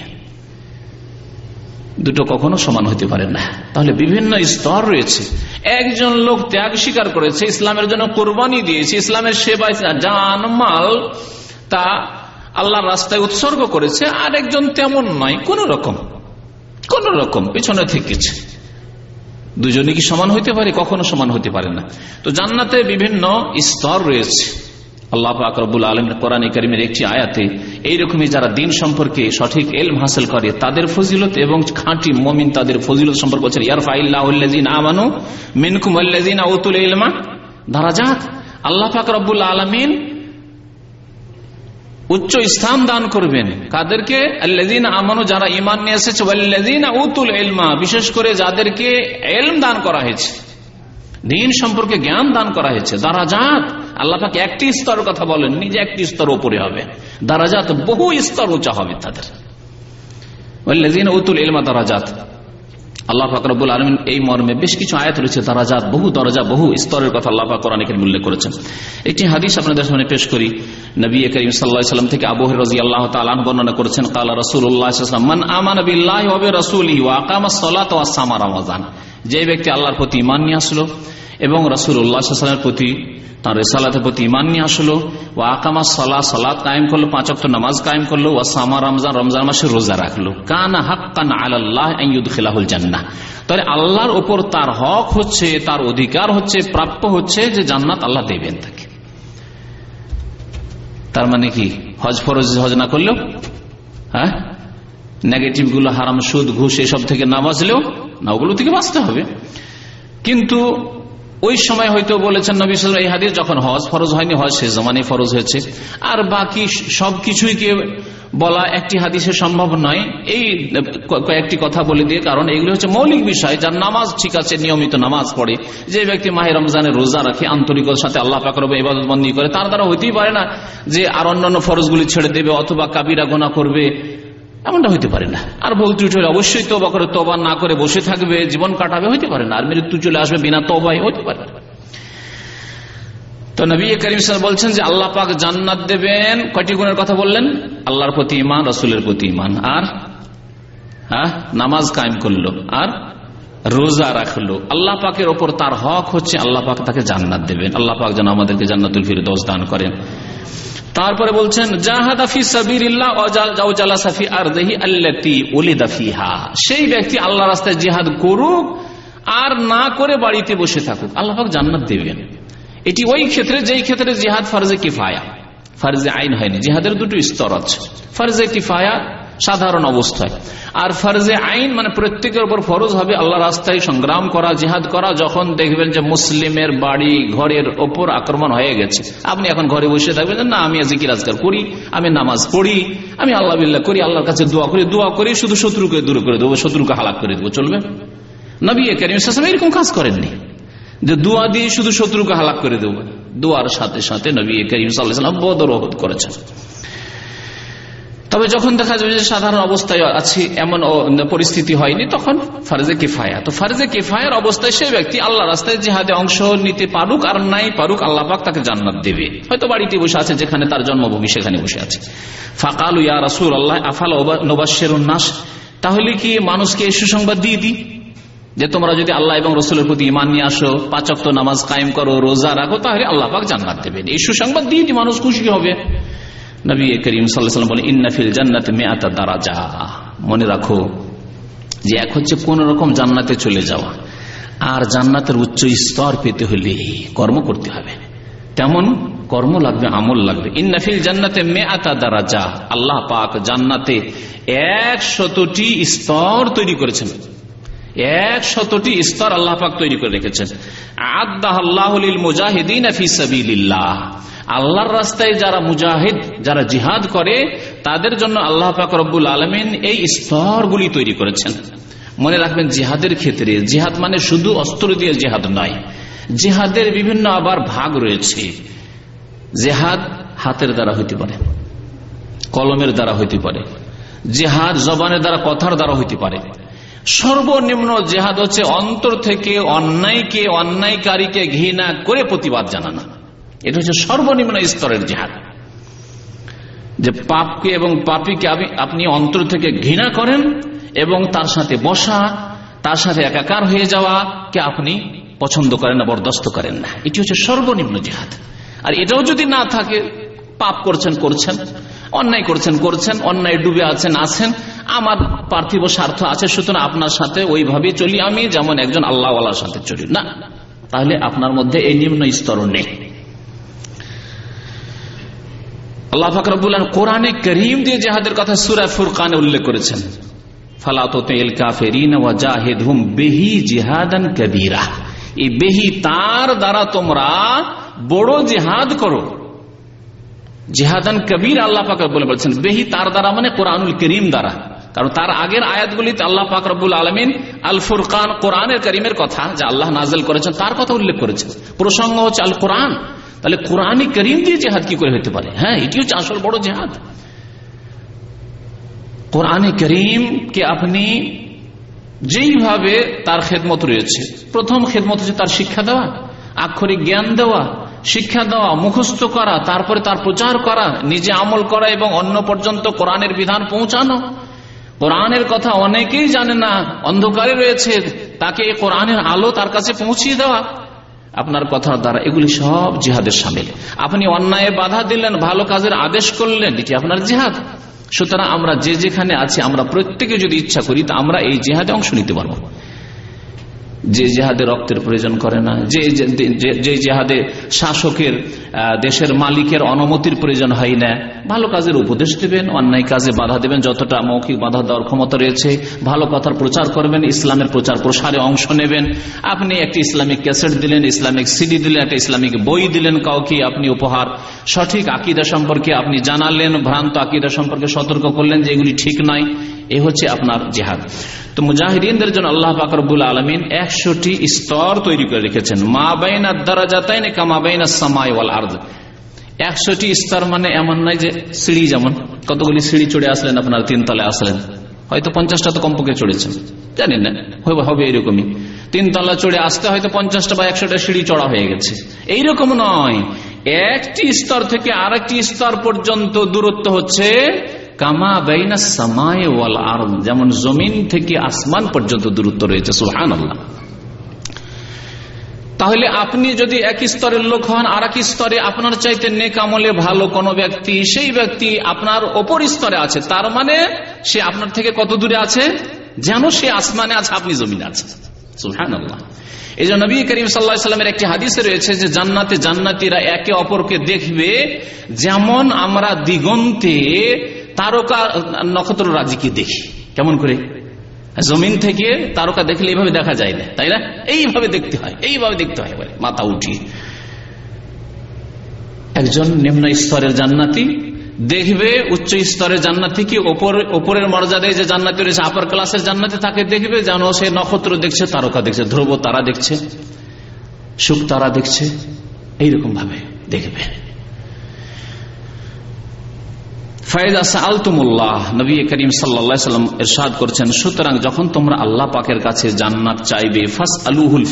দুটো কখনো সমান হতে পারে না। তাহলে বিভিন্ন স্তর রয়েছে। একজন লোক ত্যাগ স্বীকার করেছে, ইসলামের জন্য কোরবানি দিয়েছে, ইসলামের সেবায় জান, মাল, তা আল্লাহ রাস্তায় উৎসর্গ করেছে আর একজন তেমন নয়, কোন রকম। কোন রকম, পেছনে থেকেছে। দুজনে কি সমান হইতে পারে? কখনো সমান হতে পারে না। তো জান্নাতে বিভিন্ন স্তর রয়েছে। আল্লাহ আকরবুল আলম কোরআন করিমের একটি আয়াতে এইরকমই যারা দিন সম্পর্কে সঠিক এলম হাসিল করে, তাদের ফজিলত এবং খাঁটি মমিন তাদের ফজিলত সম্পর্কে বলছেন ইয়ারফাইল্লাহিন আমানু মিনকুম ইলমা। ধারাজাত আল্লাহ পাক রব্বুল আলমিন উচ্চ স্থান দান করবেন। কাদেরকে? আল্লাদিন আমানু, যারা ইমান নিয়ে এসেছে উতুল এলমা বিশেষ করে যাদেরকে এলম দান করা হয়েছে। দিন সম্পর্কে জ্ঞান দান করা হয়েছে। দারাজাত, আল্লাহ পাকে একটি স্তর কথা বলেন, নিজে একটি স্তর উপরে হবে। দারাজাত বহু স্তর উঁচা হবে তাদের। উতুল এলমা দারাজাত। আল্লাহ ফাকরবুল আলমিন এই মর্মে বেশ কিছু আয়াত রয়েছে দারাজাত বহু দরজা, বহু স্তরের কথা আল্লাহ পাক কোরআন উল্লেখ করেছেন। একটি হাদিস আপনাদের সামনে পেশ করি। নবী করিম সাল্লাহ সাল্লাম থেকে আবু রাজি আল্লাহ তালান বর্ণনা করেছেন, কালা রসুল্লাহ মান আমান রসুল যে ব্যক্তি আল্লাহর প্রতি ইমান নিয়ে আসলো এবং রসুল উল্লাহামের প্রতি তার রেসালাতের প্রতি ইমান নিয়ে আসলো। ও আকামা সলা সলাদ কায়েম করল, পাঁচ অক্ট নামাজ কায়েম করল ও সামা রমজান রমজান মাসে রোজা রাখল। কানা হক কান আল্লাহ খেলাহুল জান্না তাহলে আল্লাহর ওপর তার হক হচ্ছে, তার অধিকার হচ্ছে, প্রাপ্য হচ্ছে যে জান্নাত আল্লাহ দেবেন তাকে। তার মানে কি? হজ ফরজ, হজ না করলেও? হ্যাঁ? নেগেটিভগুলো হারাম, সুদ, ঘুষ, এসব থেকে না বাঁচলেও না ওগুলো থেকে বাঁচতে হবে। কিন্তু ওই সময় হয়তো বলেছেন নবী এই হাদিস যখন হজ ফরজ হয়নি, হজ সে জমানে ফরজ হয়েছে। আর বাকি সবকিছুই কে বলা একটি হাদিসে সম্ভব নয়? এই কয়েকটি কথা বলে দিয়ে, কারণ এগুলো হচ্ছে মৌলিক বিষয়, যার নামাজ ঠিক আছে, নিয়মিত নামাজ পড়ে। যে ব্যক্তি মাহের রমজানের রোজা রাখে আন্তরিকতার সাথে আল্লাহ পাকরবে ইবাদত বন্দী করে, তার দ্বারা হইতেই পারে না যে আর অন্যান্য ফরজগুলি ছেড়ে দেবে, অথবা কাবিরা গোনা করবে। এমনটা হইতে পারে না। আর বলতে চলে অবশ্যই তোবা করে। তোবা না করে বসে থাকবে, জীবন কাটাবে, হইতে পারে না। আর মৃত্যু চলে আসবে বিনা তোবাই হইতে পারে তো নবী করিম বলছেন যে, আল্লাহ পাক জান্নাত দেবেন। কয়টি গুণের কথা বললেন? আল্লাহর প্রতি ইমান রসুলের প্রতি ইমান আর হ্যাঁ নামাজ কায়েম করল। আর, রোজা রাখল। আল্লাহ পাকের ওপর তার হক হচ্ছে আল্লাহ পাক তাকে জান্নাত দেবেন। আল্লাহ পাক যেন আমাদেরকে জান্নাতুল ফিরদৌস দান করেন। তারপরে বলছেন সেই ব্যক্তি আল্লাহ রাস্তায় জিহাদ করুক আর না করে বাড়িতে বসে থাকুক। আল্লাহ জান্নাত দেবেন। এটি ওই ক্ষেত্রে, যেই ক্ষেত্রে জিহাদ ফার্জে কিফায়া। ফার্জে আইন হয়নি। জিহাদের দুটো স্তর আছে। ফার্জে কিফায়া সাধারণ অবস্থায়। আর ফরজে আইন মানে প্রত্যেকের উপর ফরজ হবে আল্লাহ রাস্তায় সংগ্রাম করা, জিহাদ করা, যখন দেখবেন যে মুসলিমের বাড়ি, ঘরের ওপর আক্রমণ হয়ে গেছে। আপনি এখন ঘরে বসে থাকবেন না, আমি জিকির আজকার করি? আমি নামাজ পড়ি, আমি আল্লাহ বিল্লাহ করি, আল্লাহর কাছে দোয়া করি দোয়া করি শুধু শত্রুকে দূর করে দেবো, শত্রুকে হালাক করে দেবো, চলবে? নবী করিম এরকম কাজ করেননি। যে দোয়া দিয়ে শুধু শত্রুকে হালাক করে দেবো। দোয়ার সাথে সাথে নবী করিম সাল্লাহ বদর করেছেন। তবে যখন দেখা যাবে যে সাধারণ অবস্থায় আছে, এমন পরিস্থিতি হয়নি, তখন ফারজে কেফায়া। তো ফারজে কেফায়ার অবস্থায় সেই ব্যক্তি আল্লাহ রাস্তায় জেহাদে অংশ নিতে পারুক আর নাই পারুক, আল্লাহ পাক তাকে জান্নাত দেবে। হয়তো বাড়িতে বসে আছে, যেখানে তার জন্মভূমি সেখানে বসে আছে। ফাকাল ইয়া রাসুল আল্লাহ আফাল নবাসের উন্নাস তাহলে কি মানুষকে সুসংবাদ দিয়ে দিই? যে তোমরা যদি আল্লাহ এবং রসুলের প্রতি ইমান নিয়ে আসো পাচক নামাজ কায়েম করো, রোজা রাখো, তাহলে আল্লাহ পাক জান্নাত দেবেন। এই সুসংবাদ দিয়ে মানুষ খুশি হবে। নবী করিম সাল্লাম বলে ইন্নাফিল জান্নাত মেয়াতা দ্বারা যা মনে রাখো যে এক হচ্ছে কোন রকম জান্নাতে চলে যাওয়া, আর জান্নাতের উচ্চ স্তর পেতে হলে কর্ম করতে হবে। তেমন কর্ম লাগবে, আমল লাগবে। ইন্নাফিল জান্নাতে মেয়াতা দ্বারা যা আল্লাহ পাক জান্নাতে এক শতটি স্তর তৈরি করেছেন। এক শতটি স্তর আল্লাহ পাক তৈরি করে রেখেছেন। আদাহ আল্লাহ মুজাহিদিন আল্লাহর রাস্তায় যারা মুজাহিদ, যারা জিহাদ করে, তাদের জন্য আল্লাহ পাক রব্বুল আলমিন এই স্তরগুলি তৈরি করেছেন। মনে রাখবেন, জিহাদের ক্ষেত্রে, জিহাদ মানে শুধু অস্ত্র দিয়ে জেহাদ নয়। জেহাদের বিভিন্ন আবার ভাগ রয়েছে। জেহাদ হাতের দ্বারা হইতে পারে, কলমের দ্বারা হইতে পারে, জেহাদ জবানের দ্বারা, কথার দ্বারা হইতে পারে। সর্বনিম্ন জেহাদ হচ্ছে অন্তর থেকে অন্যায়কে, অন্যায়কারীকে ঘৃণা করে প্রতিবাদ জানানো। এটা হচ্ছে সর্বনিম্ন স্তরের জেহাদ। যে পাপকে এবং পাপিকে আপনি অন্তর থেকে ঘৃণা করেন এবং তার সাথে বসা, তার সাথে একাকার হয়ে যাওয়া কে আপনি পছন্দ করেন না, বরদস্ত করেন না। এটি হচ্ছে সর্বনিম্ন জেহাদ। আর এটাও যদি না থাকে, পাপ করছেন করছেন, অন্যায় করছেন করছেন, অন্যায় ডুবে আছেন আছেন, আমার পার্থিব স্বার্থ আছে, সুতরাং আপনার সাথে ওইভাবে চলি আমি, যেমন একজন আল্লাহওয়ালার সাথে চলি। না, তাহলে আপনার মধ্যে এই নিম্ন স্তর নেই। আল্লাহ ফাকরুল কোরআনে করিম দিয়ে জেহাদের কথা সুরা ফুরকানে উল্লেখ করেছেন। বেহি তার দ্বারা তোমরা বড় জেহাদ করো। জেহাদান কবির আল্লাহ বলে বেহি তার দ্বারা মানে করিম দ্বারা। কারণ তার আগের আয়াতগুলিতে আল্লাহ পাক আলমিন আল ফুরকান কোরআনের করিমের কথা যা আল্লাহ নাজল করেছেন, তার কথা উল্লেখ করেছেন। প্রসঙ্গ হচ্ছে আল কোরআন। তাহলে কোরআনই করিম দিয়ে জেহাদ কি করে হতে পারে? হ্যাঁ এটি হচ্ছে আসল বড় জেহাদ। কোরআনে করিমকে আপনি যেইভাবে তার খেদমত রয়েছে, প্রথম খেদমত হচ্ছে তার শিক্ষা দেওয়া, আক্ষরিক জ্ঞান দেওয়া, শিক্ষা দেওয়া, মুখস্থ করা, তারপরে তার প্রচার করা, নিজে আমল করা এবং অন্য পর্যন্ত কোরআনের বিধান পৌঁছানো। কোরআনের কথা অনেকেই জানে না, অন্ধকারে রয়েছে, তাকে কোরআনের আলো তার কাছে পৌঁছিয়ে দেওয়া। আপনার কথার দ্বারা এগুলি সব জিহাদের সামিল। আপনি অন্যায় বাধা দিলেন, ভালো কাজের আদেশ করলেন, এটি আপনার জিহাদ। সুতরাং আমরা যে যেখানে আছি, আমরা প্রত্যেকে যদি ইচ্ছা করি, তা আমরা এই জেহাদে অংশ নিতে পারব। যে জেহাদে রক্তের প্রয়োজন করে না, যে যে জেহাদে শাসকের দেশের মালিকের অনুমতির প্রয়োজন হয় না। ভালো কাজের উপদেশ দেবেন, অন্যায় কাজে বাধা দেবেন, যতটা মৌখিক বাধা দেওয়ার ক্ষমতা রয়েছে, ভালো কথার প্রচার করবেন, ইসলামের প্রচার প্রসারে অংশ নেবেন। আপনি একটি ইসলামিক ক্যাসেট দিলেন, ইসলামিক সিডি দিলেন, একটা ইসলামিক বই দিলেন কাউকে, আপনি উপহার। সঠিক আকিদা সম্পর্কে আপনি জানালেন, ভ্রান্ত আকিদা সম্পর্কে সতর্ক করলেন যে এগুলি ঠিক নয়। এ হচ্ছে আপনার জেহাদ। তো মুজাহিদিনদের জন্য আল্লাহ ফাকরবুল আলমিন একশোটি স্তর তৈরি করে রেখেছেন। মা বাইনা দ্বারা যাতাই না কামা বাইনা সামাই আর্দ। একশোটি স্তর মানে এমন নয় যে সিঁড়ি যেমন। কতগুলি সিঁড়ি চড়ে আসলেন আপনার তিনতলে আসলেন। হয়তো পঞ্চাশটা তো কম্পকে চড়েছেন। জানেন না হবে এরকমই। তিনতলা চড়ে আসতে হয়তো পঞ্চাশটা বা একশোটা সিঁড়ি চড়া হয়ে গেছে। এইরকম নয়। একটি স্তর থেকে আরেকটি স্তর পর্যন্ত দূরত্ব হচ্ছে কামা বেইনা সামায় ওয়াল আরম যেমন জমিন থেকে আসমান পর্যন্ত দূরত্ব রয়েছে সুহান আল্লাহ তাহলে আপনি যদি এক স্তরের লোক হন আর এক স্তরে আপনার চাইতে নেক আমলে ভালো কোন ব্যক্তি, সেই ব্যক্তি আপনার ওপর স্তরে আছে, তার মানে সে আপনার থেকে কত দূরে আছে? যেন সে আসমানে আছে, আপনি জমিনে আছে সুহান আল্লাহ এই জন্য নবী করিম সাল্লামের একটি হাদিসে রয়েছে যে, জান্নাতে জান্নাতিরা একে অপরকে দেখবে যেমন আমরা দিগন্তে তারকা নক্ষত্র রাজিকে দেখি। কেমন করে? জমিন থেকে তারকা দেখলে এইভাবে দেখা যায় না, তাই না? এইভাবে দেখতে হয়, এইভাবে দেখতে হয়। মাথা উঠিয়ে। একজন নিম্ন স্তরের জান্নাতি দেখবে, উচ্চ স্তরের জান্নাতি কি ওপরের মর্যাদায় যে জান্নাতি রয়েছে আপার ক্লাসের জান্নাতি তাকে দেখবে, যেন সে নক্ষত্র দেখছে, তারকা দেখছে, ধ্রুব তারা দেখছে সুখ তারা দেখছে, এইরকম ভাবে দেখবে। সুতরাং যখন তোমরা আল্লাহ পাকের কাছে জান্নাত চাইবে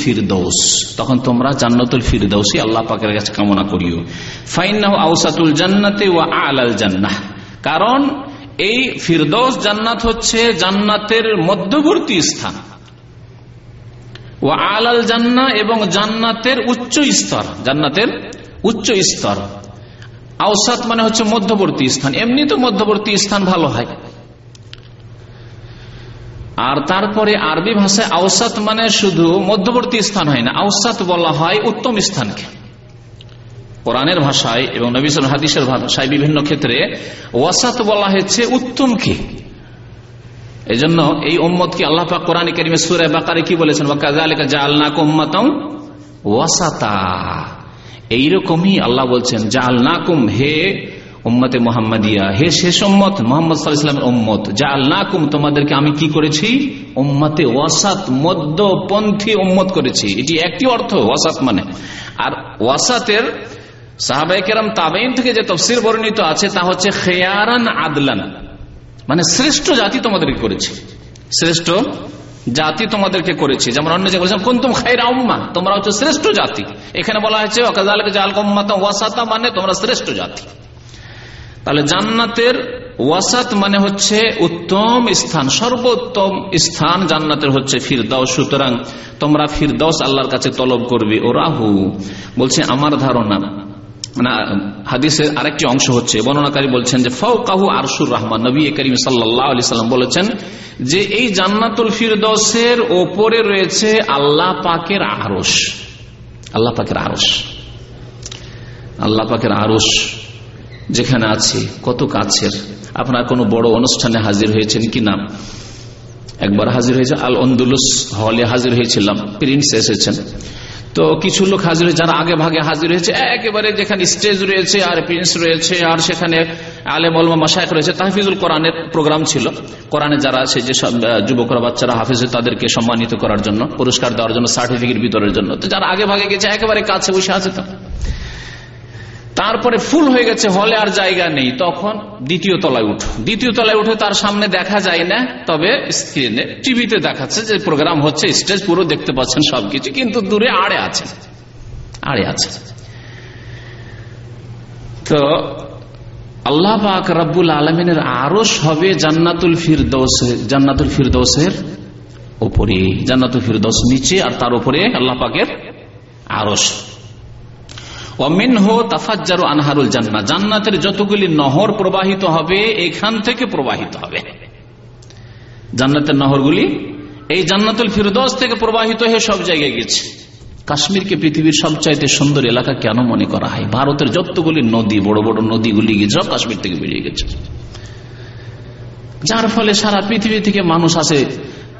ফিরদৌস, তখন তোমরা জান্নাতুল ফিরদৌসি আল্লাহ পাকের কাছে কামনা করিও। আউসাতুল জান্নাহ, কারণ এই ফিরদৌস জান্নাত হচ্ছে জান্নাতের মধ্যবর্তী স্থান। ও আলাল জান্না এবং জান্নাতের উচ্চ স্তর, জান্নাতের উচ্চ স্তর। আওসাত মানে হচ্ছে মধ্যবর্তী স্থান। এমনি তো মধ্যবর্তী স্থান ভালো হয়। আর তারপরে আরবি ভাষায় আওসাত মানে শুধু মধ্যবর্তী স্থান হয় না। আওসাত বলা হয় উত্তম স্থানকে। কোরআনের ভাষায় এবং নবীল হাদিসের ভাষায় বিভিন্ন ক্ষেত্রে ওয়াসাত বলা হয়েছে উত্তমকে। এই জন্য এই ওম্মদকে আল্লাহ পাক কোরআন করিমে সুরে বাকারে কি বলেছেন? ওয়াসাতা। এইরকমই আল্লাহ বলছেন জাল নাকুম হে উম্মতে মোহাম্মদিয়া, হে শেষ উম্মত মোহাম্মদ সাল্লামের উম্মত জাল নাকুম তোমাদেরকে আমি কি করেছি? উম্মতে ওয়াসাত মধ্যপন্থী উম্মত করেছি। এটি একটি অর্থ, ওয়াসাত মানে। আর ওয়াসাতের সাহাবাইকেরাম তাবেইন থেকে যে তফসির বর্ণিত আছে, তা হচ্ছে খেয়ারান আদলান। মানে শ্রেষ্ঠ জাতি তোমাদেরকে করেছে। শ্রেষ্ঠ জাতি তোমাদেরকে করেছে। যেমন অন্য যে বলছেন কোন খাইরা উম্মা? তোমরা হচ্ছে শ্রেষ্ঠ জাতি। এখানে বলা হয়েছে ওয়াসাতা মানে তোমরা শ্রেষ্ঠ জাতি। তাহলে জান্নাতের ওয়াসাত মানে হচ্ছে উত্তম স্থান, সর্বোত্তম স্থান জান্নাতের হচ্ছে ফিরদাউস। সুতরাং তোমরা ফিরদাউস আল্লাহর কাছে তলব করবে। ও রাহু বলছে, আমার ধারণা হাদিসের আরেকটি অংশ হচ্ছে, বর্ণনাকারী বলছেন যে ফাউ কাহু আরশুর রহমান, নবী করিম সাল্লাম বলেছেন যে, এই জান্নাতুল ফিরদৌসের ওপরে রয়েছে আল্লাহ পাকের আরস আল্লাহ পাকের আরস আল্লাহ পাকের আরস যেখানে আছে, কত কাছের। আপনার কোনো বড় অনুষ্ঠানে হাজির হয়েছেন কি না? একবার হাজির হয়েছে আল অন্দুলুস হলে হাজির হয়েছিলাম, প্রিন্স এসেছেন। তো কিছু লোক হাজির হয়েছে, যারা আগে ভাগে হাজির হয়েছে, একেবারে যেখানে স্টেজ রয়েছে, আর প্রিন্স রয়েছে, আর সেখানে আলে মলমা মাসায়ক রয়েছে, তাহফিজুল কোরআনের প্রোগ্রাম ছিল। কোরআনে যারা আছে, যে সব যুবকরা, বাচ্চারা হাফিজ, তাদেরকে সম্মানিত করার জন্য, পুরস্কার দেওয়ার জন্য সার্টিফিকেট বিতরের জন্য। তো যারা আগে ভাগে গেছে, একেবারে কাছে বসে আছে তো। তারপরে ফুল হয়ে গেছে, হলে আর জায়গা নেই। তখন দ্বিতীয় তলায় উঠো। দ্বিতীয় তলায় উঠে তার সামনে দেখা যায় না, তবে স্ক্রিনে টিভিতে দেখাচ্ছে যে প্রোগ্রাম হচ্ছে স্টেজ পুরো দেখতে পাচ্ছেন সবকিছু, কিন্তু দূরে আড়ে আছে। আড়ে আছে। তো আল্লাহ পাক রব্বুল আলমিনের আরস হবে জান্নাতুল ফিরদৌস, জান্নাতুল ফিরদৌসের ওপরে জান্নাতুল ফিরদৌস নিচে আর তার উপরে আল্লাহ পাকের আরস আনহারুল জান্না জান্নাতের যতগুলি নহর প্রবাহিত হবে, এখান থেকে প্রবাহিত হবে। জান্নাতের নহরগুলি, এই জান্নাতুল ফিরদোস থেকে প্রবাহিত হয়ে সব জায়গায় গেছে। কাশ্মীরকে পৃথিবীর সবচাইতে সুন্দর এলাকা কেন মনে করা হয়? ভারতের যতগুলি নদী, বড় বড় নদীগুলি সব কাশ্মীর থেকে বেরিয়ে গেছে। যার ফলে সারা পৃথিবী থেকে মানুষ আসে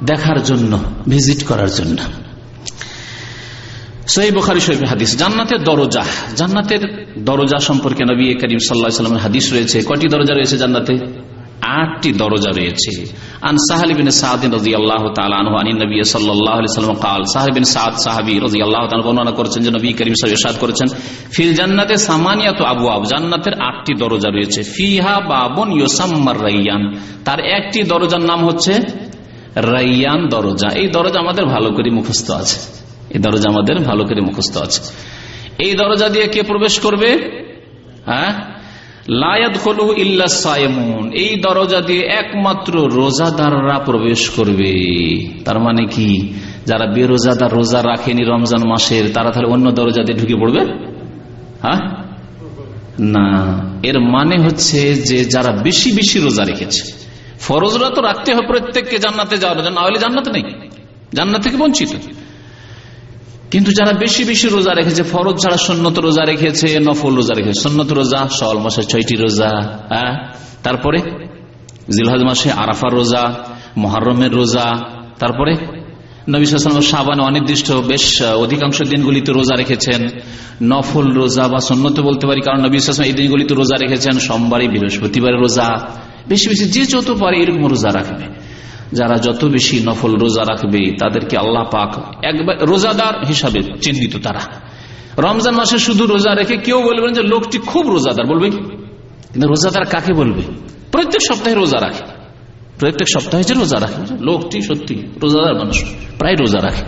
দেখার জন্য, ভিজিট করার জন্য। সহি বখারি শরীফ হাদিস। জান্নাতের দরজা জান্নাতের দরজা সম্পর্কে নবী করিম সাল্লাহ সাল্লামের হাদিস রয়েছে। কটি দরজা রয়েছে জান্নাতে? আটটি দরজা রয়েছে। আন সাহালিবিন সাদিন রাজি আল্লাহ নবী সাল্লাম কাল সাহাবিন সাদ সাহাবি রাজি আল্লাহ বর্ণনা করেছেন যে নবী করিম সাহেব করেছেন, ফিল জান্নাতে সামানিয়াত আবু আব জান্নাতের আটটি দরজা রয়েছে। ফিহা বাবন ইয়োসাম্মার রাইয়ান। তার একটি দরজার নাম হচ্ছে রাইয়ান দরজা। এই দরজা আমাদের ভালো করে মুখস্থ আছে। এই দরজা আমাদের ভালো করে মুখস্থ আছে। এই দরজা দিয়ে কে প্রবেশ করবে? হ্যাঁ? এই দরজা দিয়ে একমাত্র রোজাদাররা প্রবেশ করবে। তার মানে কি? যারা বেরোজাদার রোজা রাখেনি রমজান মাসের, তারা তাহলে অন্য দরজা দিয়ে ঢুকে পড়বে? হ্যাঁ? না। এর মানে হচ্ছে যে যারা বেশি বেশি রোজা রেখেছে, ফরজরা তো রাখতে হবে প্রত্যেককে জান্নাতে যাওয়ার জন্য, না হলে জান্নাতে নেই। জান্নাত থেকে বঞ্চিত। কিন্তু যারা বেশি বেশি রোজা রেখেছে, ফরজ ছাড়া সন্ন্যত রোজা রেখেছে, নফল রোজা রেখেছে। সন্ন্যত রোজা সল মাসে ছয়টি রোজা হ্যাঁ? তারপরে জিলহজ মাসে আরাফার রোজা মহারমের রোজা, তারপরে সাবান অনির্দিষ্ট বেশ অধিকাংশ দিনগুলিতে রোজা রেখেছেন। নফল রোজা বা সন্ন্যত বলতে পারি, কারণ নবী এই দিনগুলিতে রোজা রেখেছেন। সোমবারই, বৃহস্পতিবারের রোজা। বেশি বেশি যে যত পারে এরকম রোজা রাখবে। যারা যত বেশি নফল রোজা রাখবে, তাদেরকে আল্লাহ পাক একবার রোজাদার হিসাবে চিহ্নিত তারা। রমজান মাসে শুধু রোজা রেখে কেউ বলবেন যে লোকটি খুব রোজাদার, বলবে কিন্তু রোজাদার কাকে বলবে? প্রত্যেক সপ্তাহে রোজা রাখে। প্রত্যেক সপ্তাহে যে রোজা রাখে লোকটি সত্যি রোজাদার মানুষ, প্রায় রোজা রাখে।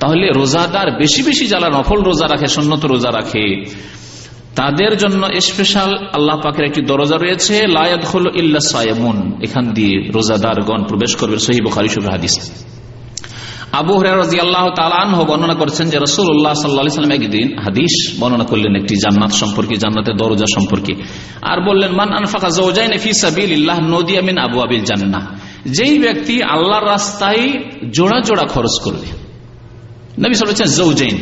তাহলে রোজাদার বেশি বেশি যারা নফল রোজা রাখে সন্ন্যত রোজা রাখে তাদের জন্য স্পেশাল আল্লাহ পাকের একটি দরজা রয়েছে লায়াত হল ইল্লা এখান দিয়ে রোজাদারগণ প্রবেশ করবে সহি হাদিস। আবু হরাজি আল্লাহ তালাহ বর্ণনা করেছেন একদিন হাদিস বর্ণনা করলেন একটি জান্নাত সম্পর্কে, জান্নাতের দরজা সম্পর্কে। আর বললেন, মান আনফাকা জৌজাইন নদী আমিন আবু আবিল যেই ব্যক্তি আল্লাহর রাস্তায় জোড়া জোড়া খরচ করবে। জৌজাইন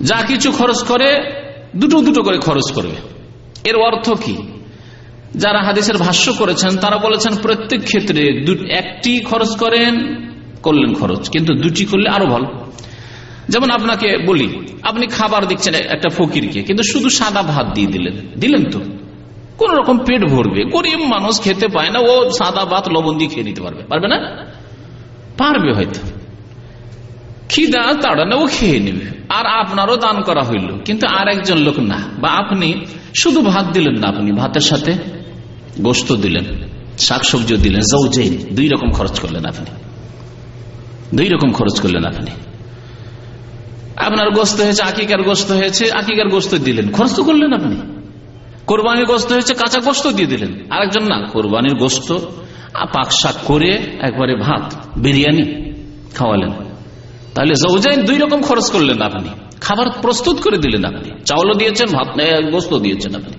যা কিছু খরচ করে দুটো দুটো করে খরচ করবে। এর অর্থ কি? যারা হাদিসের ভাষ্য করেছেন, তারা বলেছেন প্রত্যেক ক্ষেত্রে একটি খরচ করেন, করলেন খরচ। কিন্তু দুটি করলে আরও ভালো। যেমন আপনাকে বলি, আপনি খাবার দিচ্ছেন একটা ফকিরকে, কিন্তু শুধু সাদা ভাত দিয়ে দিলেন। দিলেন তো? কোন রকম পেট ভরবে। গরিব মানুষ খেতে পায় না, ও সাদা ভাত লবণ দিয়ে খেয়ে নিতে পারবে। পারবে না? পারবে হয়তো। খিদা তাড়া না ও খেয়ে নেবে। আর আপনারও দান করা হইল, কিন্তু আর একজন লোক না। বা আপনি শুধু ভাত দিলেন না, আপনি ভাতের সাথে গোস্ত দিলেন শাকসবজি দিলেন জৌজেই দুই রকম খরচ করলেন আপনি। দুই রকম খরচ করলেন আপনি। আপনার গোস্ত হয়েছে, আকিকার গোস্ত হয়েছে, আকিকার গোস্ত দিলেন, খরচ তো করলেন আপনি। কোরবানির গোস্ত হয়েছে, কাঁচা গোস্ত দিয়ে দিলেন। আরেকজন না, কোরবানির গোস্ত পাক শাক করে একবারে ভাত, বিরিয়ানি খাওয়ালেন। তাহলে জৌজাইন দুই রকম খরচ করলেন আপনি। খাবার প্রস্তুত করে দিলেন আপনি। চাউলও দিয়েছেন, ভাত গোস্ত দিয়েছেন আপনি।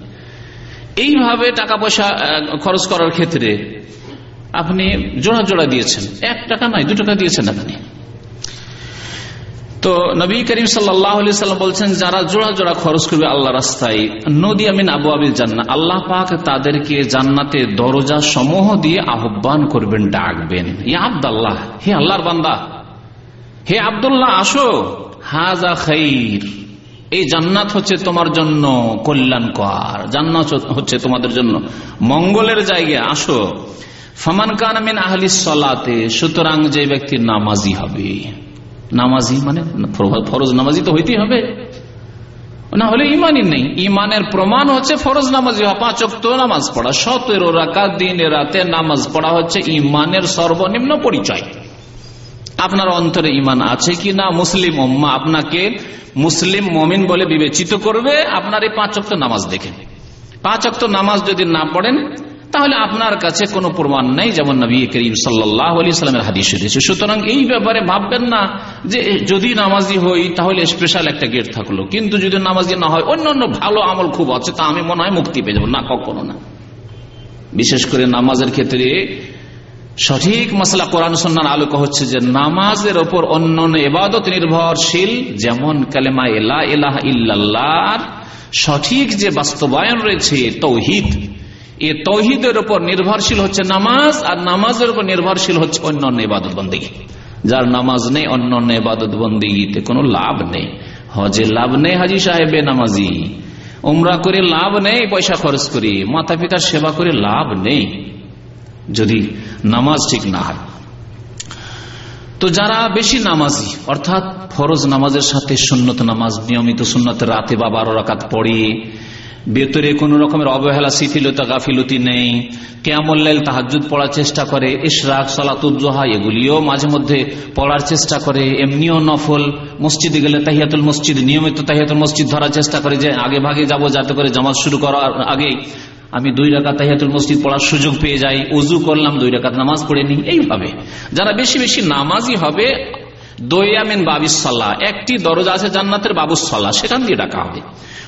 এইভাবে টাকা পয়সা খরচ করার ক্ষেত্রে আপনি জোড়া জোড়া দিয়েছেন। এক টাকা নয়, দু টাকা দিয়েছেন আপনি। তো নবী করিম সাল্লাম বলছেন, যারা জোড়া জোড়া খরচ করবে আল্লাহ রাস্তায়, নদী আমিন আবু আবিল জান্না আল্লাহ পাক তাদেরকে জান্নাতে দরজা সমূহ দিয়ে আহ্বান করবেন, ডাকবেন। ইয়া আবদাল্লাহ, হে আল্লাহর বান্দা হে আবদুল্লাহ, আসো। হাজা খৈর এই জান্নাত হচ্ছে তোমার জন্য কল্যাণকর। জান্নাত হচ্ছে তোমাদের জন্য মঙ্গলের জায়গায়। আসো। ফমান কানামিন আহলি সলাতে, সুতরাং যে ব্যক্তি নামাজি হবে। নামাজি মানে ফরজ নামাজি তো হইতেই হবে। না হলে ইমানই নেই। ইমানের প্রমাণ হচ্ছে ফরজ নামাজি হওয়া। পাঁচ অক্ত নামাজ পড়া সতেরো রাকাত দিনে রাতে নামাজ পড়া হচ্ছে ইমানের সর্বনিম্ন পরিচয়। আপনার অন্তরে ইমান আছে কি না মুসলিম উম্মা আপনাকে মুসলিম মমিন বলে বিবেচিত করবে। আপনার এই পাঁচ অক্ত নামাজ দেখে পাঁচ অক্ত নামাজ যদি না পড়েন, তাহলে আপনার কাছে কোনো প্রমাণ নেই, যেমন নবী করিম সাল্লামের হাদিস রয়েছে। সুতরাং এই ব্যাপারে ভাববেন না যে যদি নামাজি হই, তাহলে স্পেশাল একটা গেট থাকল। কিন্তু যদি নামাজি না হয় অন্য অন্য ভালো আমল খুব আছে, তা আমি মনে হয় মুক্তি পেয়ে যাব। না, কখনো না। বিশেষ করে নামাজের ক্ষেত্রে সঠিক মশলা কোরআন সন্ন্যান আলোক হচ্ছে যে নামাজের ওপর অন্য এবাদত নির্ভরশীল, যেমন কালেমা এলা এলাহ ইল্লাহ সঠিক যে বাস্তবায়ন রয়েছে তৌহিদ। এ তৌহিদের উপর নির্ভরশীল হচ্ছে নামাজ, আর নামাজের উপর নির্ভরশীল হচ্ছে অন্য অন্য ইবাদত বন্দীগী যার নামাজ নেই অন্য অন্য ইবাদত বন্দীগীতে কোনো লাভ নেই। হজে লাভ নেই, হাজি সাহেবে নামাজি। উমরা করে লাভ নেই, পয়সা খরচ করি। মাতা পিতার সেবা করে লাভ নেই। যদি নামাজ ঠিক না হয়। তো যারা বেশি নামাজি, অর্থাৎ ফরজ নামাজের সাথে সুন্নত নামাজ, নিয়মিত সুন্নত রাতে বা বারো রাকাত পড়ে, ভেতরে কোন রকমের অবহেলা, শিথিলতা, গাফিলতি নেই কেমল্লাইল তাহাজুদ পড়ার চেষ্টা করে, ইশরাক সলাতুজোহা এগুলিও মাঝে মধ্যে পড়ার চেষ্টা করে, এমনিও নফল, মসজিদে গেলে তাহিয়াতুল মসজিদ, নিয়মিত তাহিয়াতুল মসজিদ ধরার চেষ্টা করে যে আগে ভাগে যাব যাতে করে জামাত শুরু করার আগে আমি দুই রাকাত তাহিয়াতুল মসজিদ পড়ার সুযোগ পেয়ে যাই, উজু করলাম, দুই রাকাত নামাজ পড়ে নি এইভাবে। যারা বেশি বেশি নামাজই হবে দইয়ামিন বাবিসাল্লাহ একটি দরজা আছে জান্নাতের বাবুসাল্লাহ সেখান দিয়ে ডাকা হবে।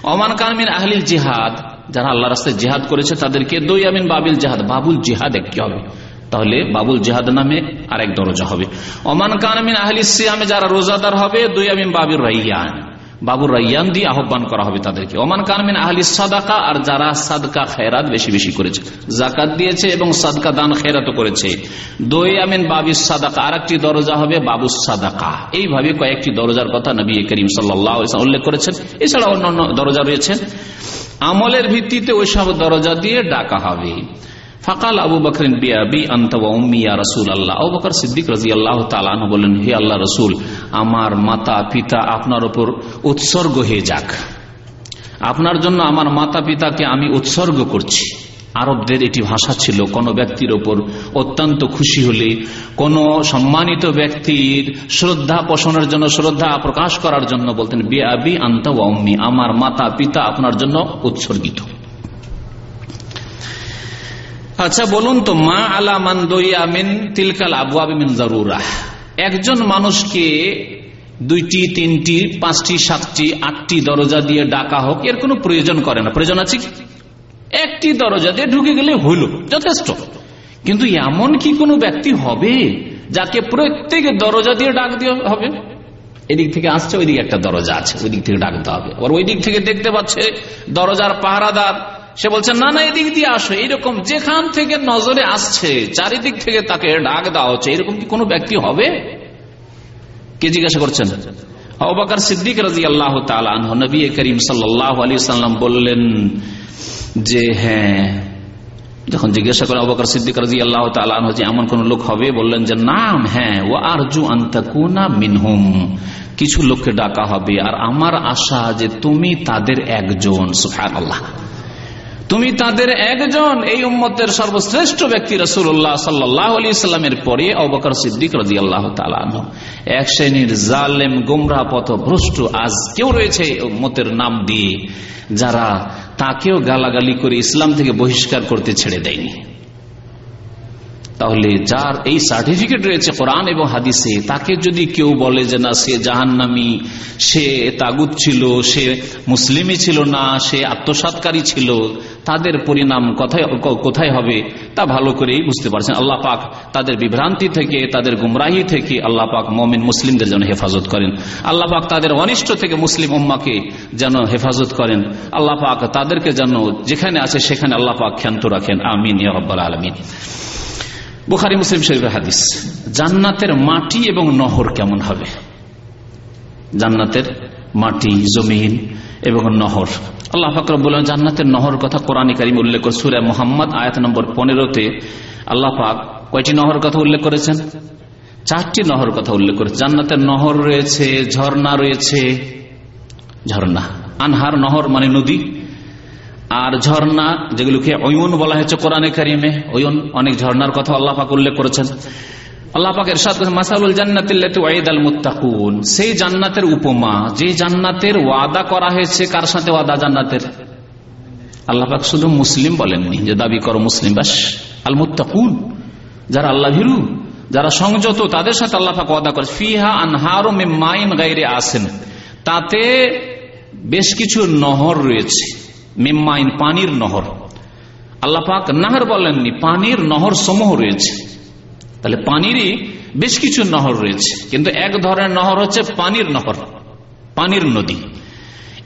অমান কানমিন আহলিল জিহাদ, যারা আল্লাহ রাস্তায় জিহাদ করেছে, তাদেরকে দইয়ামিন বাবিল জিহাদ, বাবুল জিহাদ একটি হবে। তাহলে বাবুল জিহাদ নামে আরেক দরজা হবে। অমান কানমিন আহলি সিয়ামে, যারা রোজাদার হবে দইয়ামিন বাবির রাইয়ান। বাবুর রাইয়ান দিয়ে আহ্বান করা হবে তাদেরকে। ওমান কানমিন আহলি সাদাকা, আর যারা সাদকা খেরাত বেশি বেশি করেছে। জাকাত দিয়েছে এবং সাদকা দান খেরাত করেছে। দই আমিন বাবিস সাদাকা আর একটি দরজা হবে বাবুস সাদাকা। এইভাবে কয়েকটি দরজার কথা নবী করিম সাল্লাহ উল্লেখ করেছেন। এছাড়া অন্যান্য দরজা রয়েছে। আমলের ভিত্তিতে ওই সব দরজা দিয়ে ডাকা হবে। ফাকাল আবু বকরিন বিয়াবি আন্তমিয়া রসুল আল্লাহ আবু বকর সিদ্দিক রাজি আল্লাহ তালান বলেন হে আল্লাহ রসুল আমার মাতা, পিতা আপনার উপর উৎসর্গ হয়ে যাক। আপনার জন্য আমার মাতা, পিতাকে আমি উৎসর্গ করছি। আরবদের এটি ভাষা ছিল, কোন ব্যক্তির ওপর অত্যন্ত খুশি হলে, কোন সম্মানিত ব্যক্তির শ্রদ্ধা পোষণের জন্য, শ্রদ্ধা প্রকাশ করার জন্য বলতেন বিয়াবি আন্ত আমার মাতা, পিতা আপনার জন্য উৎসর্গিত। আচ্ছা বলুন তো, মা আলা মান দইয়ামিন তিলকাল আবু আবিমিন জরুরা একজন মানুষকে দুইটি, তিনটি, পাঁচটি, সাতটি, আটটি দরজা দিয়ে ডাকা হোক, এর কোনো প্রয়োজন করে না। প্রয়োজন আছে কি? একটি দরজা দিয়ে ঢুকে গেলে হইল যথেষ্ট। কিন্তু এমন কি কোনো ব্যক্তি হবে যাকে প্রত্যেক দরজা দিয়ে ডাক দিয়ে হবে? এদিক থেকে আসছে, ওইদিকে একটা দরজা আছে ওই দিক থেকে ডাকতে হবে। আবার ওই দিক থেকে দেখতে পাচ্ছে দরজার পাহারাদার সে বলছে, না না, এদিক দিয়ে আসো। এইরকম যেখান থেকে নজরে আসছে, চারিদিক থেকে তাকে ডাক দেওয়া হচ্ছে, এরকম কি কোনো ব্যক্তি হবে? কে জিজ্ঞাসা করছেন? অবাকার সিদ্দিক রাজি আল্লাহ নবী করিম সাল্লাহ আলী সাল্লাম বললেন যে হ্যাঁ। যখন জিজ্ঞাসা করে অবাকর সিদ্দিক রাজি আল্লাহ তালান হচ্ছে এমন কোন লোক হবে? বললেন যে, নাম হ্যাঁ। ও আরজু আন্তাকুনা মিনহুম। কিছু লোককে ডাকা হবে। আর আমার আশা যে তুমি তাদের একজন। সুফান আল্লাহ তুমি তাদের একজন এই উম্মতের সর্বশ্রেষ্ঠ ব্যক্তি রসুল্লাহ সাল্লাহ আলী ইসলামের পরে অবকর সিদ্দিক রাজি আল্লাহ তালান এক শ্রেণির জালেম গুমরা পথ ভ্রষ্ট আজ কেউ রয়েছে উম্মতের নাম দিয়ে যারা তাকেও গালাগালি করে ইসলাম থেকে বহিষ্কার করতে ছেড়ে দেয়নি। তাহলে যার এই সার্টিফিকেট রয়েছে কোরআন এবং হাদিসে, তাকে যদি কেউ বলে যে না, সে জাহান্নামি, সে তাগুদ ছিল, সে মুসলিমই ছিল না, সে আত্মসাতকারী ছিল, তাদের পরিণাম কোথায় কোথায় হবে? তা ভালো করেই বুঝতে পারছেন। আল্লাহ পাক তাদের বিভ্রান্তি থেকে, তাদের গুমরাহি থেকে আল্লাহ পাক মমিন মুসলিমদের যেন হেফাজত করেন। আল্লাহ পাক তাদের অনিষ্ট থেকে মুসলিম উম্মাকে যেন হেফাজত করেন। আল্লাহ পাক তাদেরকে যেন যেখানে আছে, সেখানে আল্লাহ পাক ক্ষান্ত রাখেন। আমিন ইয়াব্বাল আলমিন। বুখারি, মুসলিম শরীফের হাদিস। জান্নাতের মাটি এবং নহর কেমন হবে? জান্নাতের মাটি, জমিন এবং নহর। আল্লাহ ফাকর বললেন জান্নাতের নহর কথা কোরআন কারিম উল্লেখ করে সুরে মোহাম্মদ আয়াত নম্বর পনেরোতে আল্লাহ পাক কয়টি নহর কথা উল্লেখ করেছেন? চারটি নহর কথা উল্লেখ করেছে জান্নাতের নহর রয়েছে, ঝর্ণা রয়েছে, ঝর্ণা। আনহার নহর মানে নদী। আর ঝর্ণা, যেগুলোকে অয়ন বলা হয়েছে কোরআনে কারিমে অয়ন অনেক ঝর্ণার কথা আল্লাহ পাক উল্লেখ করেছেন। করেছেন মাসাউল ওয়াইদাল মুত্তাকুন সেই জান্নাতের উপমা যে জান্নাতের ওয়াদা করা হয়েছে, কার সাথে ওয়াদা জান্নাতের? আল্লাপাক শুধু মুসলিম বলেননি, যে দাবি করো মুসলিম, বাস, আল মুত্তাকুন, যারা আল্লাহ ভীরু, যারা সংযত, তাদের সাথে আল্লাপাক ওয়াদা করে ফিহা আনহারু মিন মাইন গায়রে আসেন, তাতে বেশ কিছু নহর রয়েছে। মিম্মাইন পানির নহর। আল্লাহ পাক নাহর বলেননি, পানির নহর সমূহ রয়েছে। তাহলে পানিরই বেশ কিছু নহর রয়েছে, কিন্তু এক ধরনের নহর হচ্ছে পানির নহর, পানির নদী।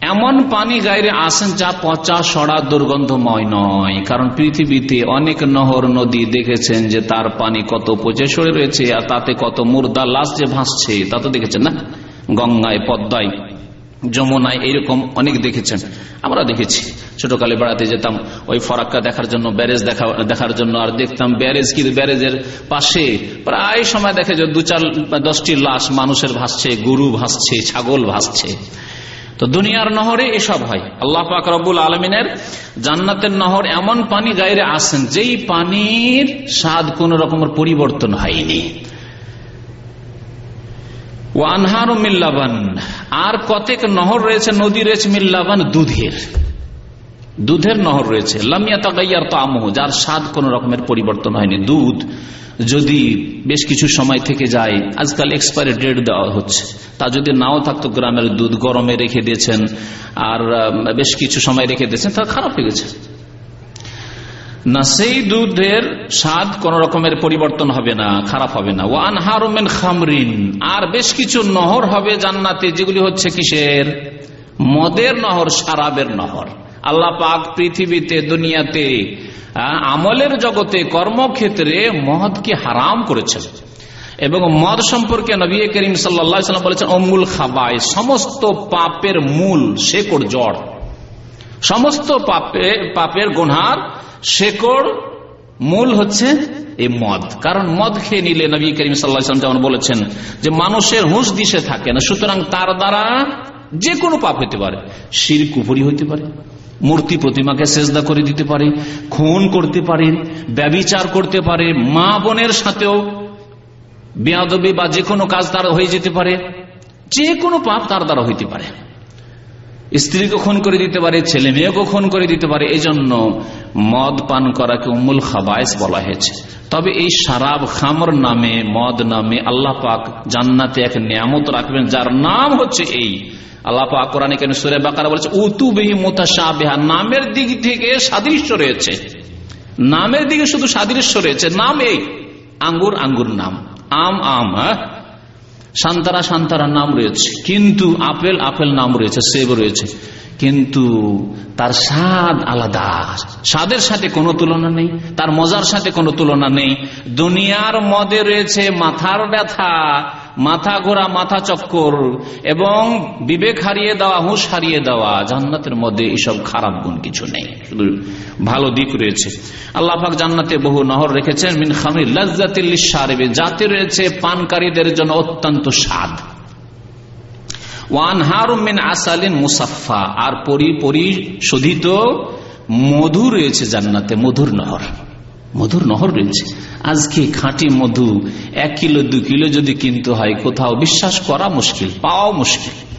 এমন পানি গাইরে আসেন যা পচা, সড়া, দুর্গন্ধময় নয়, কারণ পৃথিবীতে অনেক নহর নদী দেখেছেন যে তার পানি কত পচে সরে রয়েছে আর তাতে কত মুর্দা লাশ যে ভাসছে, তা তো দেখেছেন না? গঙ্গায়, পদ্মায় যমুনায় এইরকম অনেক দেখেছেন। আমরা দেখেছি। ছোটকালে বেড়াতে যেতাম, ওই ফরাক্কা দেখার জন্য, ব্যারেজ দেখা, দেখার জন্য, আর দেখতাম ব্যারেজ কি, ব্যারেজের পাশে প্রায় সময় দেখে যে দু চার দশটি লাশ মানুষের ভাসছে, গরু ভাসছে, ছাগল ভাসছে। তো দুনিয়ার নহরে এসব হয়। আল্লাহ পাক রব্বুল আলমিনের জান্নাতের নহর এমন পানি গায়ে আসেন, যেই পানির স্বাদ কোন রকমের পরিবর্তন হয়নি। ওয়ানহার মিল্লাবান আর কতেক নহর রয়েছে, নদী রয়েছে মিল্লাবান দুধের। দুধের নহর রয়েছে। লামিয়াতা গাইয়ার তো আমহ যার স্বাদ কোন রকমের পরিবর্তন হয়নি। দুধ যদি বেশ কিছু সময় থেকে যায়, আজকাল এক্সপায়ারি ডেট দেওয়া হচ্ছে। তা যদি নাও থাকতো, গ্রামের দুধ গরমে রেখে দিয়েছেন, আর বেশ কিছু সময় রেখে দিয়েছেন, তা খারাপ হয়ে গেছে। না সেই দুধের স্বাদ কোন রকমের পরিবর্তন হবে না, খারাপ হবে না। ও আনহারমেন খামরিন। আর বেশ কিছু নহর হবে জান্নাতে, যেগুলি হচ্ছে কিসের? মদের নহর, সারাবের নহর। আল্লাহ পাক পৃথিবীতে, দুনিয়াতে আমলের জগতে, কর্মক্ষেত্রে মদকে হারাম করেছেন। এবং মদ সম্পর্কে নবী করিম সাল্লাম বলেছেন অমূল খাবায় সমস্ত পাপের মূল, শেকড় জড় সমস্ত পাপে, পাপের গুনহার শেকড় মূল হচ্ছে এই মদ। কারণ মদ খেয়ে নিলে নবী করিম সাল্লাম যেমন বলেছেন যে মানুষের হুঁশ দিশে থাকে না, সুতরাং তার দ্বারা যে কোনো পাপ হইতে পারে। শির কুপুরি হইতে পারে, মূর্তি প্রতিমাকে সেজদা করে দিতে পারে, খুন করতে পারে, ব্যবিচার করতে পারে, মা বোনের সাথেও বেয়াদবি বা যে কোনো কাজ তার হয়ে যেতে পারে যে কোনো পাপ তার দ্বারা হইতে পারে। স্ত্রীকে খুন করে দিতে পারে, ছেলে মেয়েকে খুন করে দিতে পারে এই জন্য মদ পান করাকে উমুল খাবায়স বলা হয়েছে। তবে এই সারাব খামর নামে, মদ নামে আল্লাহ পাক জান্নাতে এক নিয়ামত রাখবেন, যার নাম হচ্ছে এই। আল্লাহ কোরআনে কেন নামের দিক থেকে রয়েছে। নামের দিকে শুধু রয়েছে, নাম এই। আঙ্গুর আঙ্গুর নাম। আম আম হ্যাঁ? সান্তারা সান্তারা নাম রয়েছে। কিন্তু আপেল আপেল নাম রয়েছে, সেব রয়েছে। কিন্তু তার স্বাদ আলাদা। স্বাদের সাথে কোনো তুলনা নেই, তার মজার সাথে কোনো তুলনা নেই। দুনিয়ার মদে রয়েছে মাথার ব্যথা। মাথা ঘোরা মাথা চক্কর এবং বিবেক হারিয়ে দেওয়া, হুঁশ হারিয়ে দেওয়া, জান্নাতের মধ্যে এসব খারাপ গুণ কিছু নেই। শুধু ভালো দিক রয়েছে। আল্লাহ পাক জান্নাতে বহু নহর রেখেছেন। মিন খামির লাজ্জাতিল্লিসারেবে যাতে রয়েছে পানকারীদের জন্য অত্যন্ত স্বাদ। আসালিন আর পরি পরিশোধিত মধু রয়েছে জান্নাতে, মধুর নহর। মধুর নহর রয়েছে। আজকে খাঁটি মধু, এক কিলো, দু কিলো যদি কিনতে হয়, কোথাও বিশ্বাস করা মুশকিল পাওয়া মুশকিল।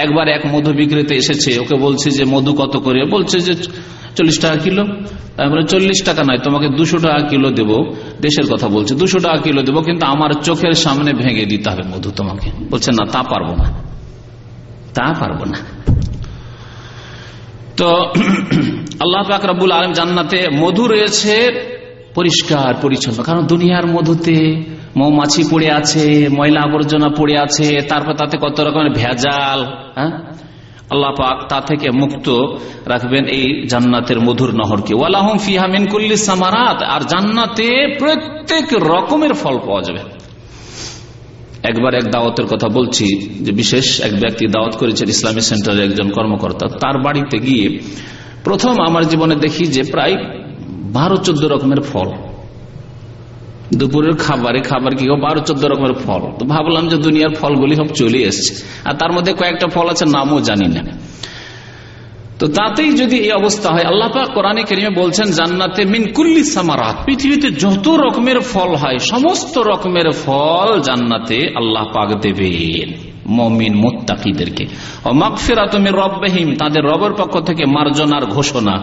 একবার এক মধু বিক্রেতে এসেছে, ওকে বলছে যে, মধু কত করে? বলছে যে, চল্লিশ টাকা কিলো। চল্লিশ টাকা নয়, তোমাকে দুশো টাকা কিলো দেব। দেশের কথা বলছে, দুশো টাকা কিলো দেবো, কিন্তু আমার চোখের সামনে ভেঙে দিতে হবে মধু তোমাকে। বলছে, না, তা পারব না। তা পারব না। তো, আল্লাহ ফাকরাবুল আলম জান্নাতে মধু রয়েছে পরিষ্কার, পরিচ্ছন্ন। কারণ দুনিয়ার মধুতে মৌমাছি পড়ে আছে, ময়লা আবর্জনা পড়ে আছে, তারপর তাতে কত রকমের ভেজাল হ্যাঁ? আল্লাহ পাক তা থেকে মুক্ত রাখবেন এই জান্নাতের মধুর নহরকে। ওয়ালাহম ফিহামিন কুল্লি সামারাত, আর জান্নাতে প্রত্যেক রকমের ফল পাওয়া যাবে। একবার এক দাওয়াতের কথা বলছি, যে বিশেষ এক ব্যক্তি দাওয়াত করেছেন ইসলামী সেন্টারের একজন কর্মকর্তা, তার বাড়িতে গিয়ে প্রথম আমার জীবনে দেখি যে প্রায় বারো চোদ্দ রকমের ফল। দুপুরের খাবারে খাবার কি বারো চোদ্দ রকমের ফল। তো ভাবলাম যে দুনিয়ার ফলগুলি সব চলে এসছে। আর তার মধ্যে কয়েকটা ফল আছে, নামও জানি না। তো তাতেই যদি এই অবস্থা হয়, আল্লাহ পাক কোরআনে কেরিমে বলছেন, জান্নাতে মিনকুল্লি সামারাত। পৃথিবীতে যত রকমের ফল হয়, সমস্ত রকমের ফল জান্নাতে আল্লাহ পাক দেবেন। মমিন মোত্তাকিদেরকে। ও মাকফেরা তুমি রব্বাহিম, তাদের রবের পক্ষ থেকে মার্জনার ঘোষণা।